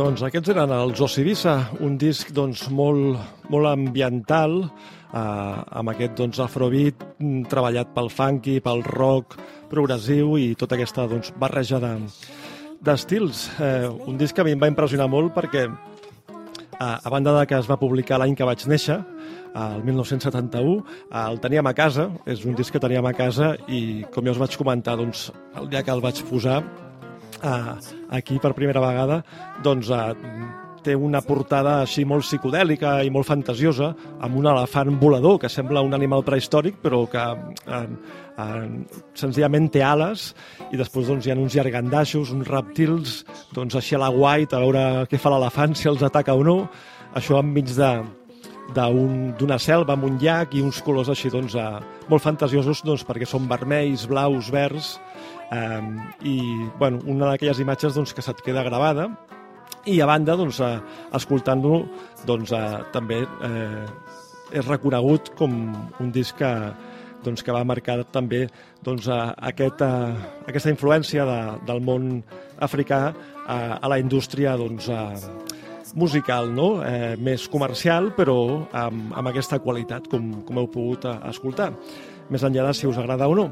Speaker 1: Doncs aquests eren els Osibissa, un disc doncs, molt, molt ambiental, eh, amb aquest doncs, afrobeat mm, treballat pel funky, pel rock progressiu i tota aquesta doncs, barreja de, d'estils. Eh, un disc que a mi em va impressionar molt perquè, eh, a banda de que es va publicar l'any que vaig néixer, el 1971, el teníem a casa, és un disc que teníem a casa i, com ja us vaig comentar, doncs, el dia que el vaig posar eh, aquí per primera vegada, doncs eh, té una portada així molt psicodèlica i molt fantasiosa, amb un elefant volador que sembla un animal prehistòric, però que eh, eh, senzillament té ales, i després doncs, hi ha uns llargandaixos, uns reptils, doncs així a la white, a veure què fa l'elefant, si els ataca o no, això enmig de, d'una un, selva amb un llac i uns colors així doncs, molt fantasiosos doncs, perquè són vermells, blaus, verds eh, i bueno, una d'aquelles imatges doncs, que se't queda gravada i a banda, doncs, escoltant-lo doncs, també eh, és reconegut com un disc que, doncs, que va marcar també doncs, aquest, aquesta influència de, del món africà eh, a la indústria doncs, eh, musical, no? eh, més comercial, però amb, amb aquesta qualitat, com, com heu pogut eh, escoltar, més enllà de si us agrada o no.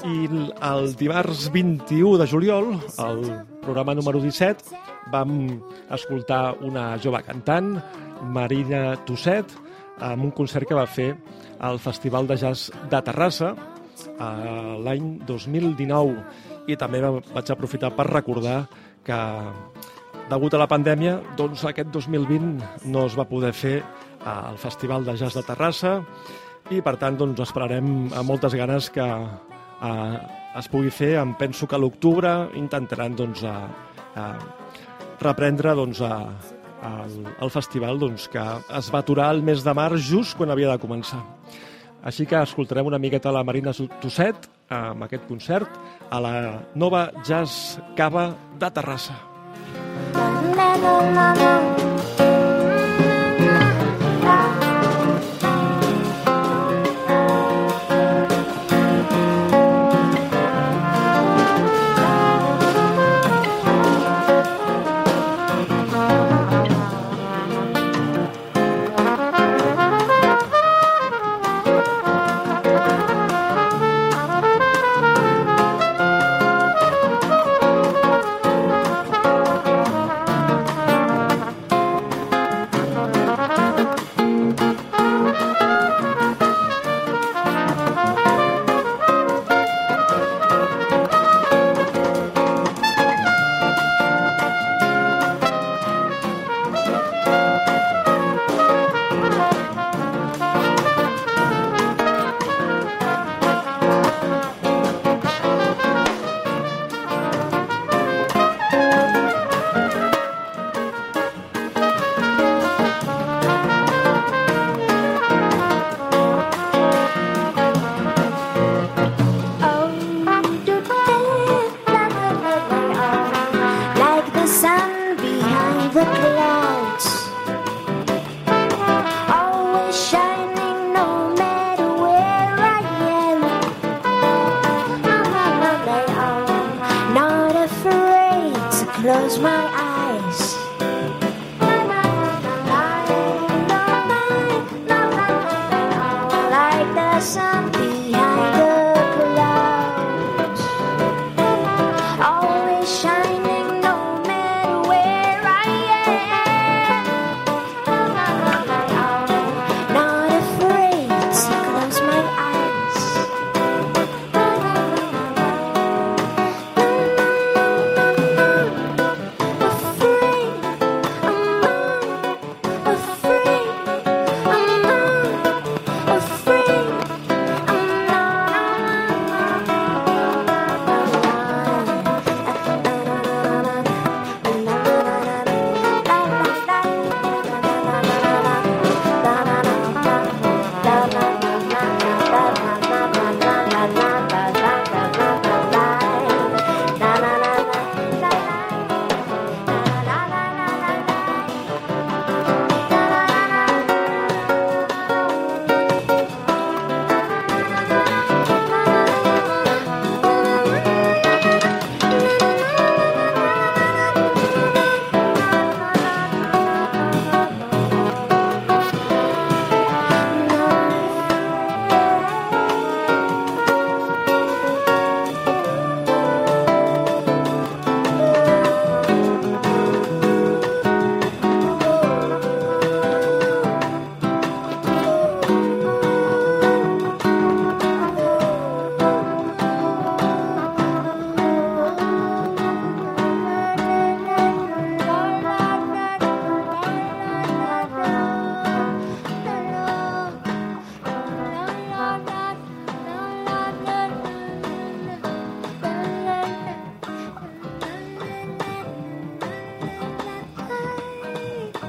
Speaker 1: I el dimarts 21 de juliol, el programa número 17, vam escoltar una jove cantant, Marina Tosset, amb un concert que va fer al Festival de Jazz de Terrassa eh, l'any 2019 i també vaig aprofitar per recordar que degut a la pandèmia, doncs aquest 2020 no es va poder fer al Festival de Jazz de Terrassa. I per tant doncs esperarem amb moltes ganes que eh, es pugui fer. Em penso que a l'octubre intentaran doncs, a, a reprendre doncs, a, a, el festival doncs, que es va aturar el mes de març just quan havia de començar. Així que escoltarem una miqueta la Marina Tosset amb aquest concert a la nova Jazz Cava de Terrassa. na na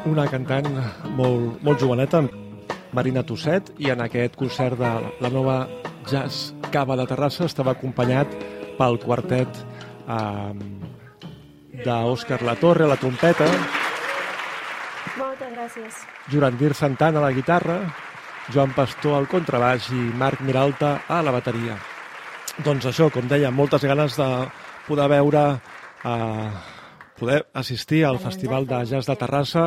Speaker 1: una cantant molt, molt joveneta, Marina Tosset, i en aquest concert de la nova Jazz Cava de Terrassa estava acompanyat pel quartet eh, d'Òscar Latorre la trompeta,
Speaker 12: Moltes gràcies.
Speaker 1: Jurandir Santana a la guitarra, Joan Pastor al contrabaix i Marc Miralta a la bateria. Doncs això, com deia, moltes ganes de poder veure, eh, poder assistir al Festival de Jazz de Terrassa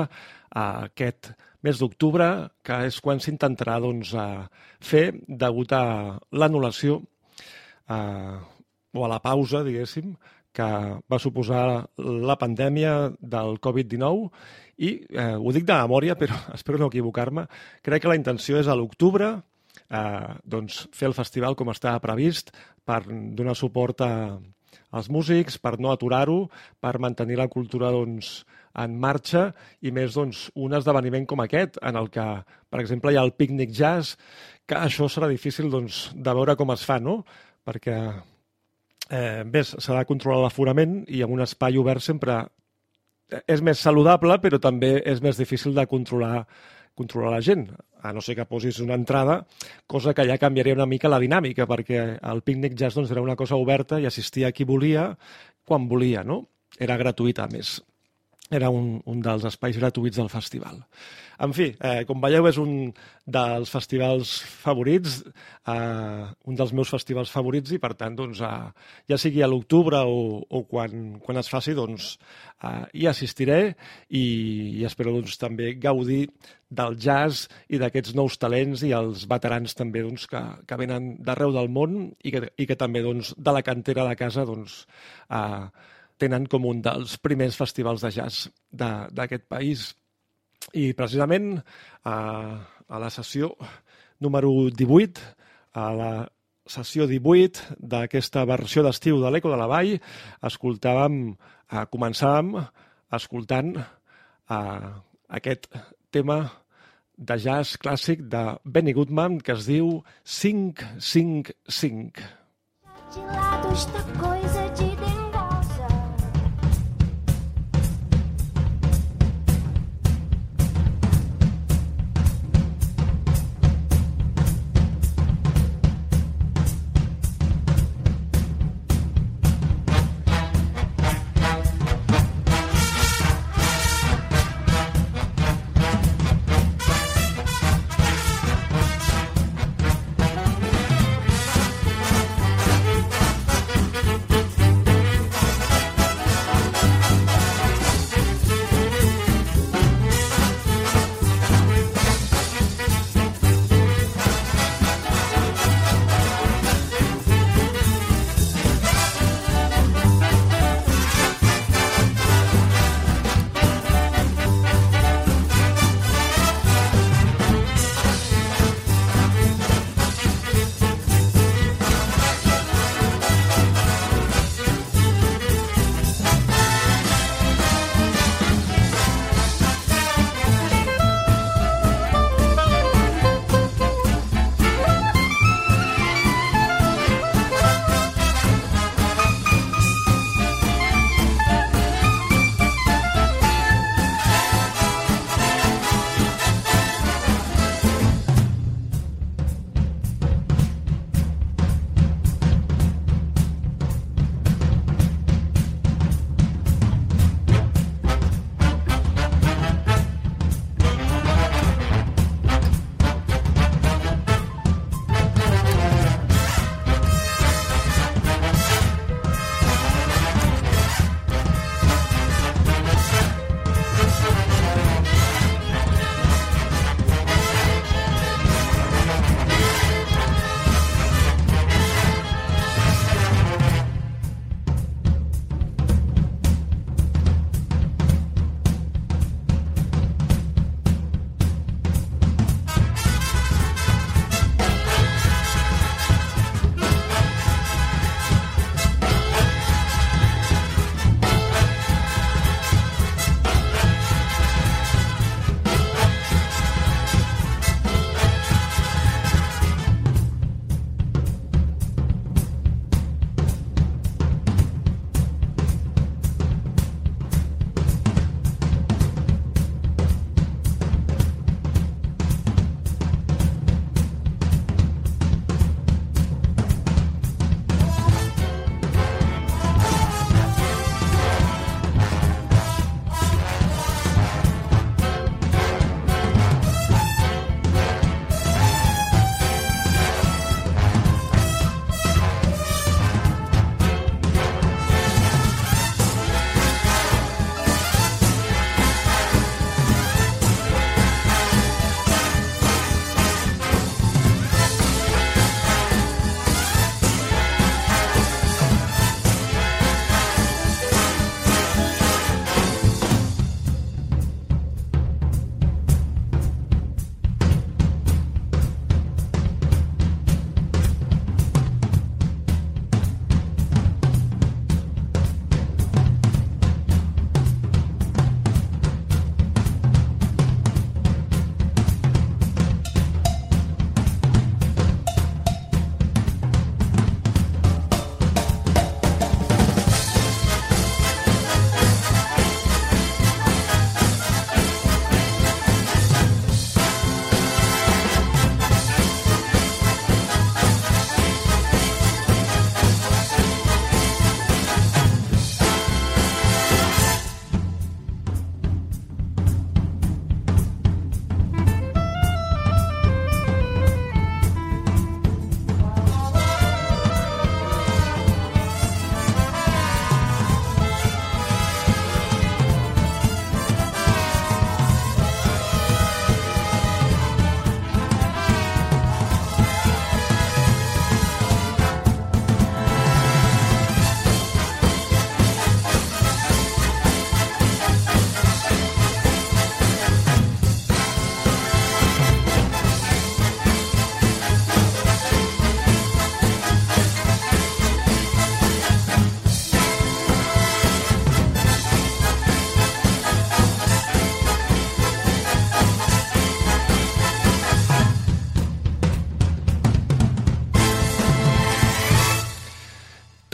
Speaker 1: a aquest mes d'octubre, que és quan s'intentarà doncs, a fer degut a l'anul·lació eh, o a la pausa, diguéssim, que va suposar la pandèmia del Covid-19 i eh, ho dic de memòria, però espero no equivocar-me. Crec que la intenció és a l'octubre eh, doncs, fer el festival com estava previst per donar suport a, als músics, per no aturar-ho, per mantenir la cultura doncs, en marxa i més doncs, un esdeveniment com aquest, en el que, per exemple, hi ha el pícnic jazz, que això serà difícil doncs, de veure com es fa, no? Perquè eh, bé, s'ha de controlar l'aforament i en un espai obert sempre és més saludable, però també és més difícil de controlar controlar la gent, a no ser que posis una entrada, cosa que ja canviaria una mica la dinàmica, perquè el pícnic jazz doncs, era una cosa oberta i assistia qui volia, quan volia, no? Era gratuïta, a més era un, un dels espais gratuïts del festival. En fi, eh, com veieu, és un dels festivals favorits, eh, un dels meus festivals favorits, i per tant, doncs, eh, ja sigui a l'octubre o, o quan, quan es faci, doncs, eh, hi assistiré i, i espero doncs, també gaudir del jazz i d'aquests nous talents i els veterans també doncs, que, que venen d'arreu del món i que, i que també doncs, de la cantera de casa doncs, eh, tenen com un dels primers festivals de jazz d'aquest país. I precisament a, a la sessió número 18, a la sessió 18 d'aquesta versió d'estiu de l'Eco de la Vall, escoltàvem, eh, començàvem escoltant eh, aquest tema de jazz clàssic de Benny Goodman que es diu 555.
Speaker 12: De lado esta coisa de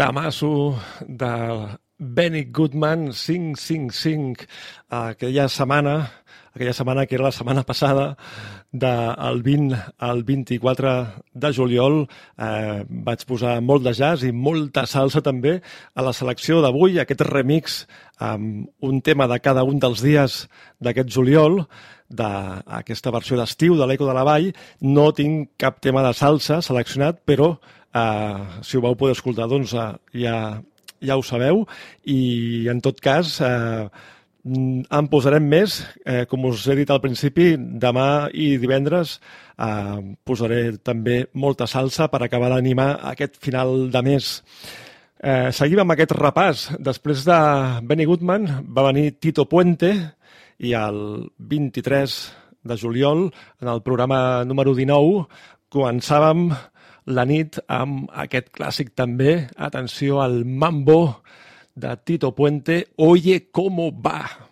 Speaker 1: tamasso de Benny Goodman 555 aquella setmana aquella setmana que era la setmana passada del 20 al 24 de juliol. Eh, vaig posar molt de jazz i molta salsa també a la selecció d'avui, aquest remix amb un tema de cada un dels dies d'aquest juliol d'aquesta versió d'estiu de l'Eco de la Vall. No tinc cap tema de salsa seleccionat però si ho vau poder escoltar doncs eh, ja ja ho sabeu, i en tot cas eh, en posarem més, eh, com us he dit al principi, demà i divendres eh, posaré també molta salsa per acabar d'animar aquest final de mes. Eh, seguim amb aquest repàs. Després de Benny Goodman va venir Tito Puente i el 23 de juliol, en el programa número 19, començàvem la nit amb aquest clàssic també, atenció al mambo de Tito Puente, Oye cómo va.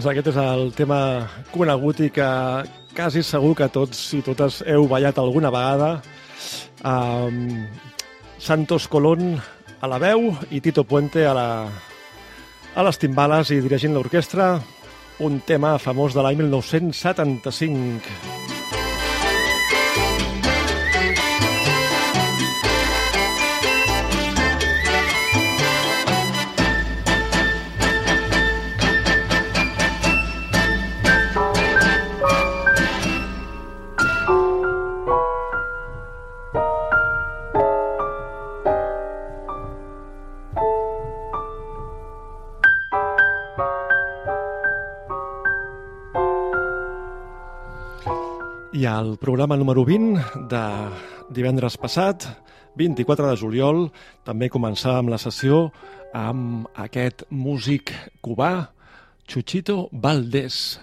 Speaker 1: Doncs aquest és el tema conegut i que quasi segur que tots i totes heu ballat alguna vegada. Um, Santos Colón a la veu i Tito Puente a, la, a les timbales i dirigint l'orquestra, un tema famós de l'any 1975. Programa número 20 de divendres passat, 24 de juliol, també començàvem la sessió amb aquest músic cubà, Chuchito Valdés.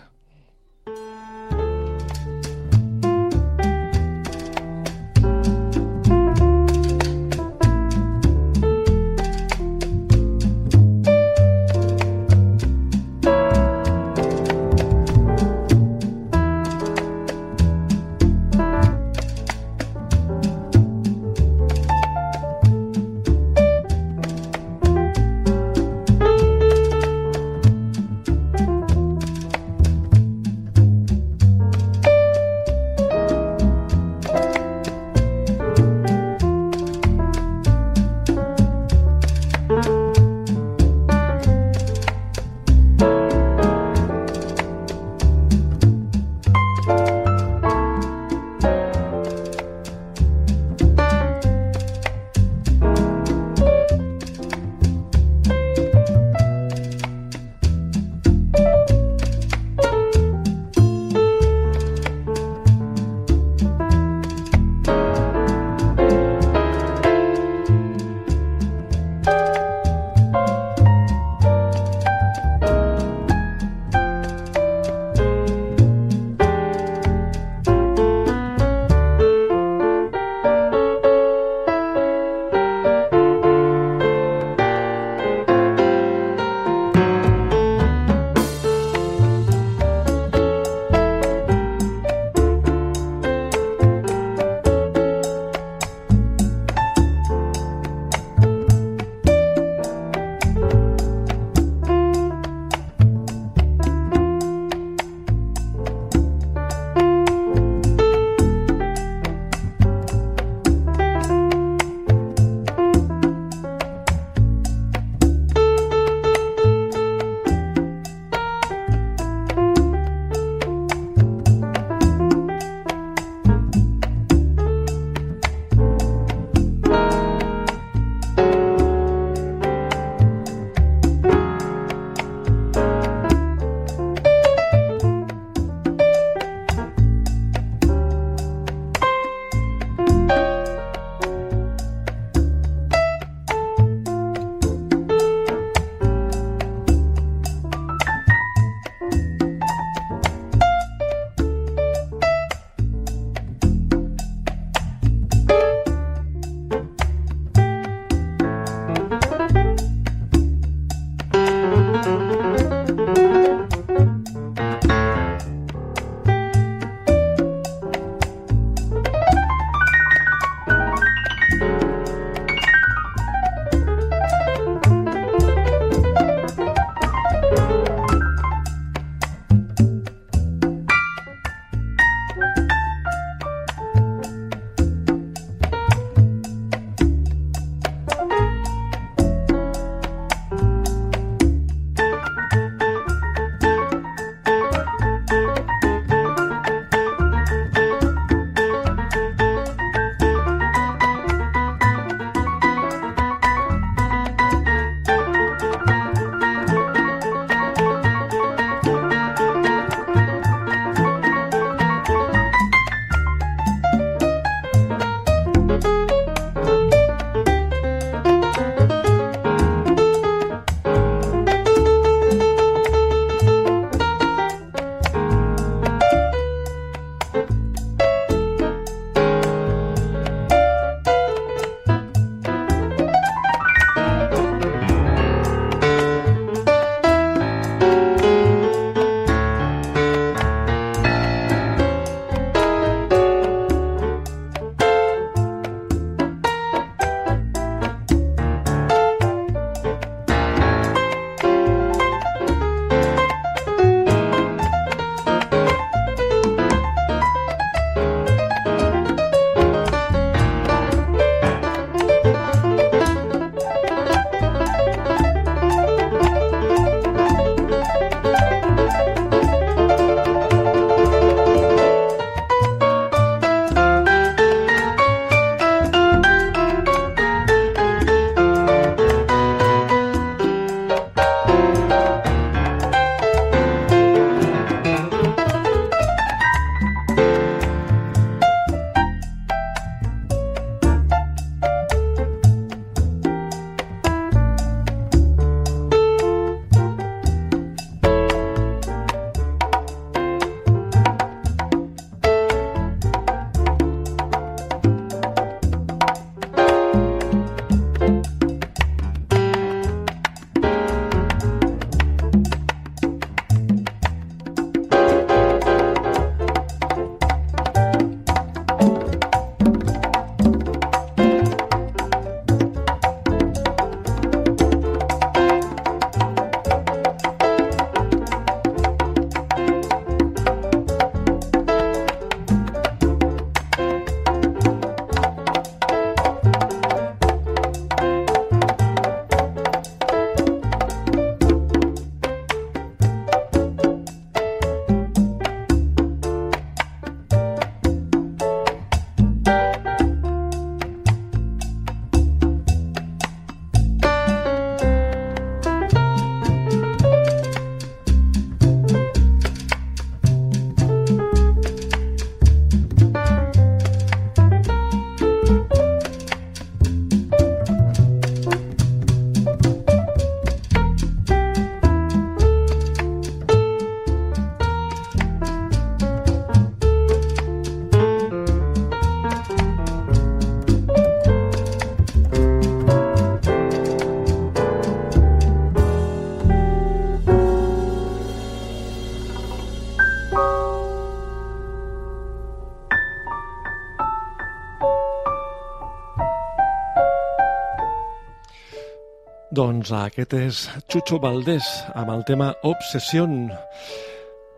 Speaker 1: Doncs aquest és Chucho Valdés amb el tema Obsession,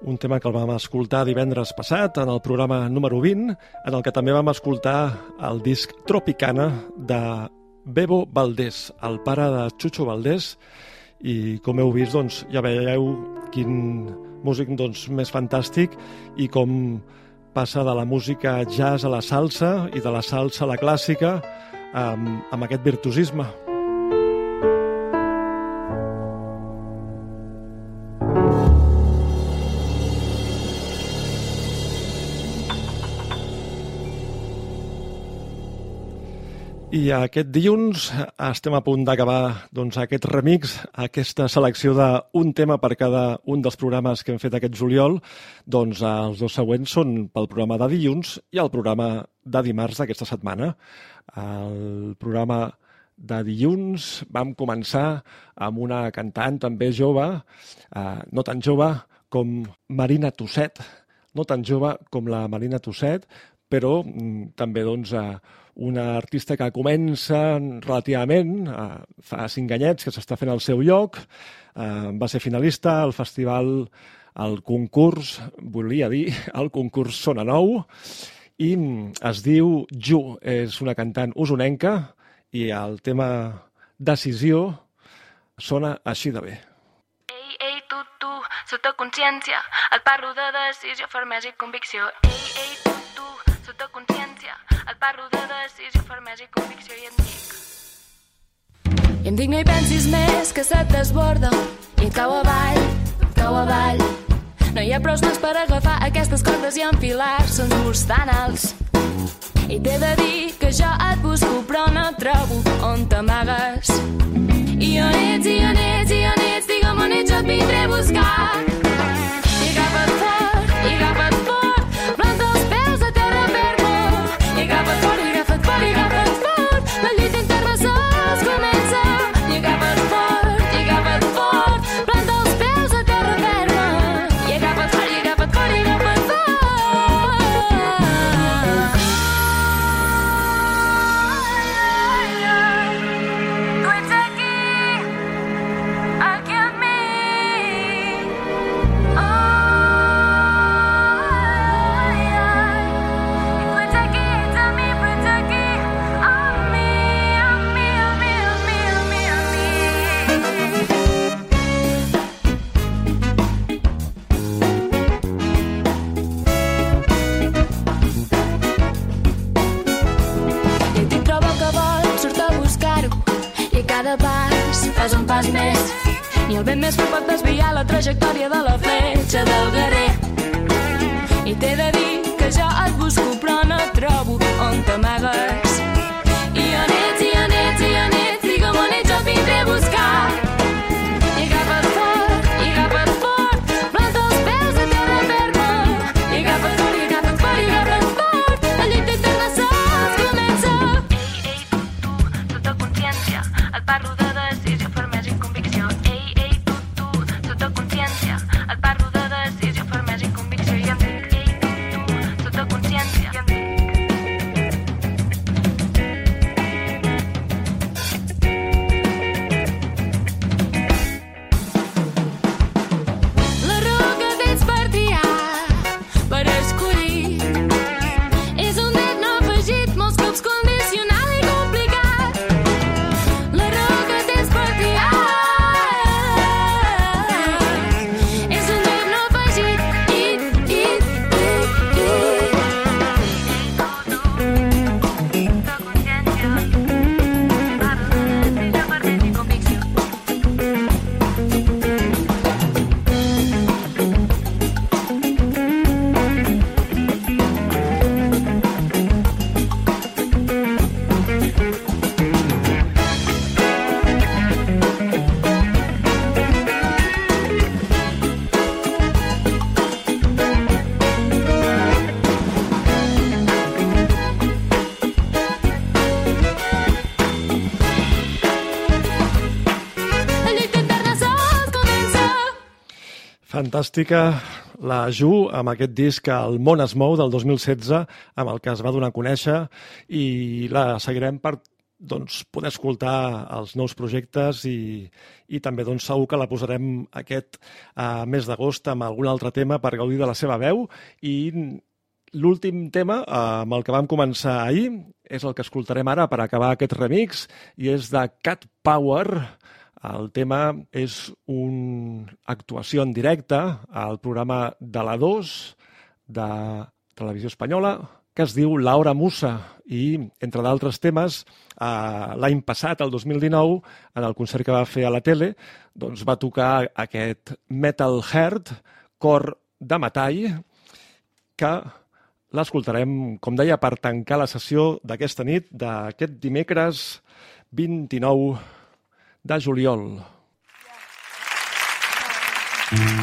Speaker 1: un tema que el vam escoltar divendres passat en el programa número 20, en el que també vam escoltar el disc Tropicana de Bebo Valdés, el pare de Chucho Valdés, i com heu vist, doncs, ja veieu quin músic doncs, més fantàstic i com passa de la música jazz a la salsa i de la salsa a la clàssica amb, amb aquest virtuosisme. I aquest dilluns estem a punt d'acabar doncs, aquest remix, aquesta selecció d'un tema per cada un dels programes que hem fet aquest juliol. Doncs els dos següents són pel programa de dilluns i el programa de dimarts d'aquesta setmana. El programa de dilluns vam començar amb una cantant també jove, eh, no tan jove com Marina Tosset, no tan jove com la Marina Tosset, però mm, també doncs, eh, una artista que comença relativament, eh, fa cinc anyets que s'està fent al seu lloc, eh, va ser finalista al festival, al concurs, volia dir, al concurs Sona Nou, i es diu Ju, és una cantant usonenca, i el tema Decisió sona així de bé.
Speaker 17: Ei, ei, tu, tu, sota consciència, et parlo de decisió, fermesa i convicció. Ei, ei, tu, tu, sota consciència, et parlo de decisió, fermesa i convicció i em dic...
Speaker 18: I em dic no hi pensis més, que se't desborda i et cau avall, et cau avall. No hi ha prou noms per agafar aquestes cordes i enfilar-se en murs tan alts. I t'he de dir que jo et busco però no trobo on t'amagues. I on ets, i on ets, i on ets, digue'm on ets, jo et vindré a buscar. I agafa't fort, i agafa't pas més. Ni el vent més fort pot desviar la trajectòria de la fletxa del guerrer. I t'he de dir que jo et busco però no trobo on t'amagues.
Speaker 1: Fantàstica la Ju amb aquest disc El món es mou del 2016 amb el que es va donar a conèixer i la seguirem per doncs, poder escoltar els nous projectes i, i també doncs, segur que la posarem aquest uh, mes d'agost amb algun altre tema per gaudir de la seva veu. I l'últim tema uh, amb el que vam començar ahir és el que escoltarem ara per acabar aquest remix i és de Cat Power el tema és una actuació en directe al programa de la 2 de Televisió Espanyola que es diu Laura Musa i, entre d'altres temes, eh, l'any passat, el 2019, en el concert que va fer a la tele, doncs va tocar aquest Metal Heart, cor de metall, que l'escoltarem, com deia, per tancar la sessió d'aquesta nit, d'aquest dimecres 29 de juliol.
Speaker 19: Who's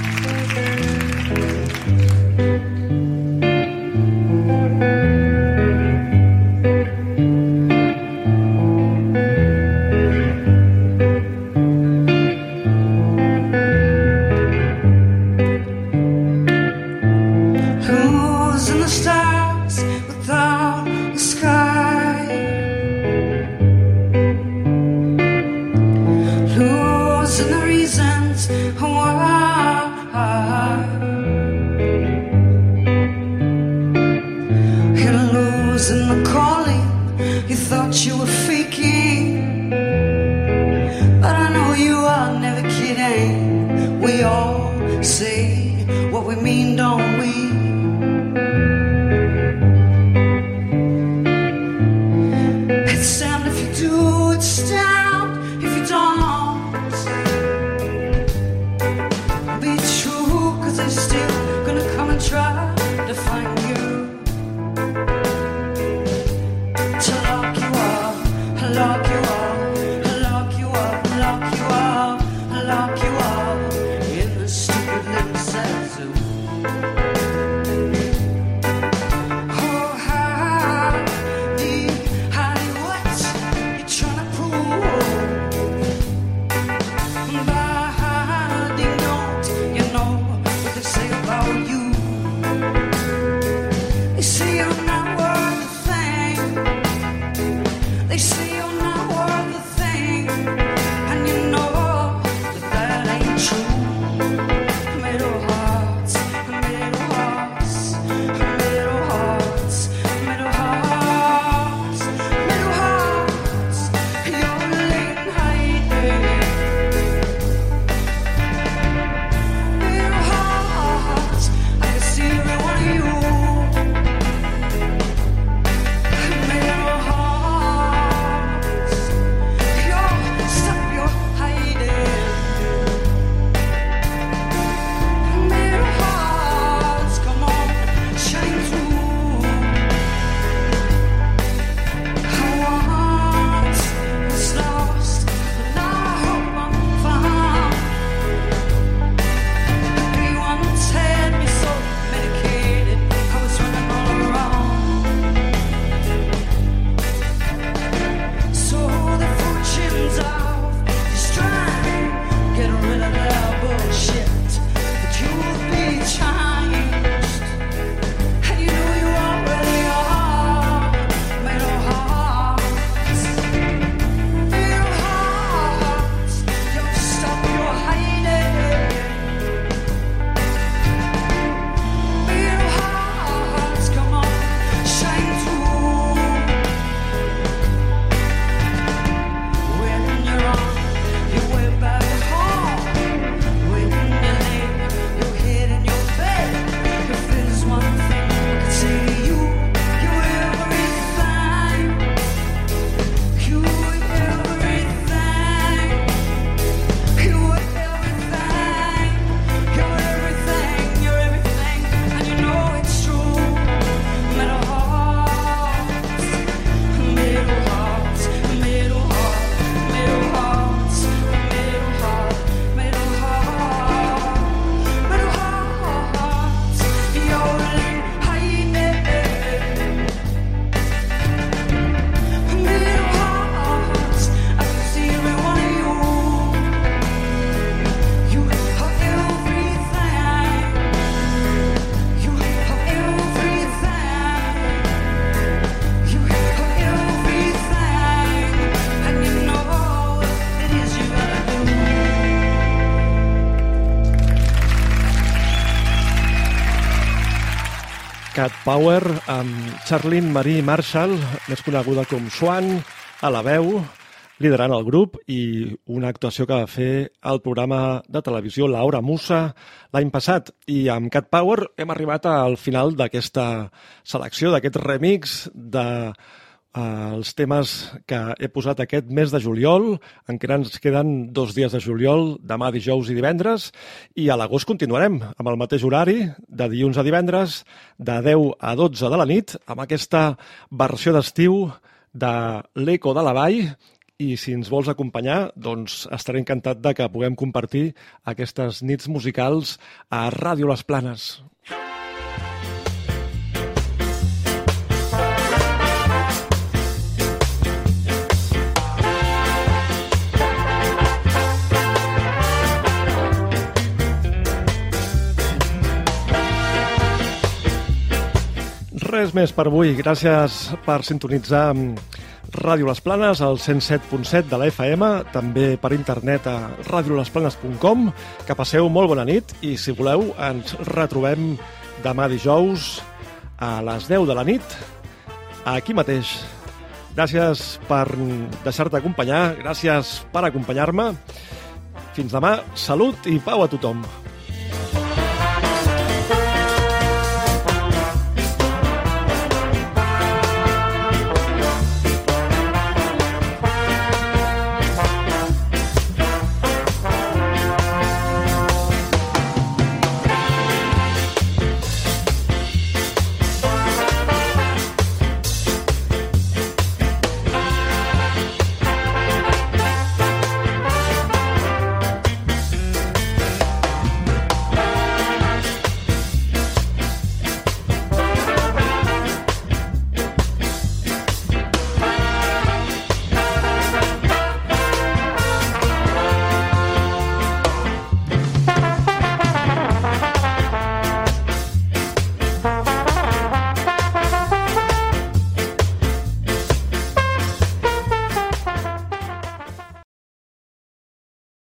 Speaker 1: Power amb Charlene Marie Marshall, més coneguda com Swan, a la veu, liderant el grup i una actuació que va fer al programa de televisió La Hora Musa l'any passat. I amb Cat Power hem arribat al final d'aquesta selecció, d'aquest remix de els temes que he posat aquest mes de juliol. Encara ens queden dos dies de juliol, demà, dijous i divendres, i a l'agost continuarem amb el mateix horari, de dilluns a divendres, de 10 a 12 de la nit, amb aquesta versió d'estiu de l'Eco de la Vall, i si ens vols acompanyar, doncs estaré encantat de que puguem compartir aquestes nits musicals a Ràdio Les Planes. Res més per avui. Gràcies per sintonitzar Ràdio Les Planes, al 107.7 de la FM, també per internet a radiolesplanes.com. Que passeu molt bona nit i, si voleu, ens retrobem demà dijous a les 10 de la nit, aquí mateix. Gràcies per deixar-te acompanyar, gràcies per acompanyar-me. Fins demà, salut i pau a tothom.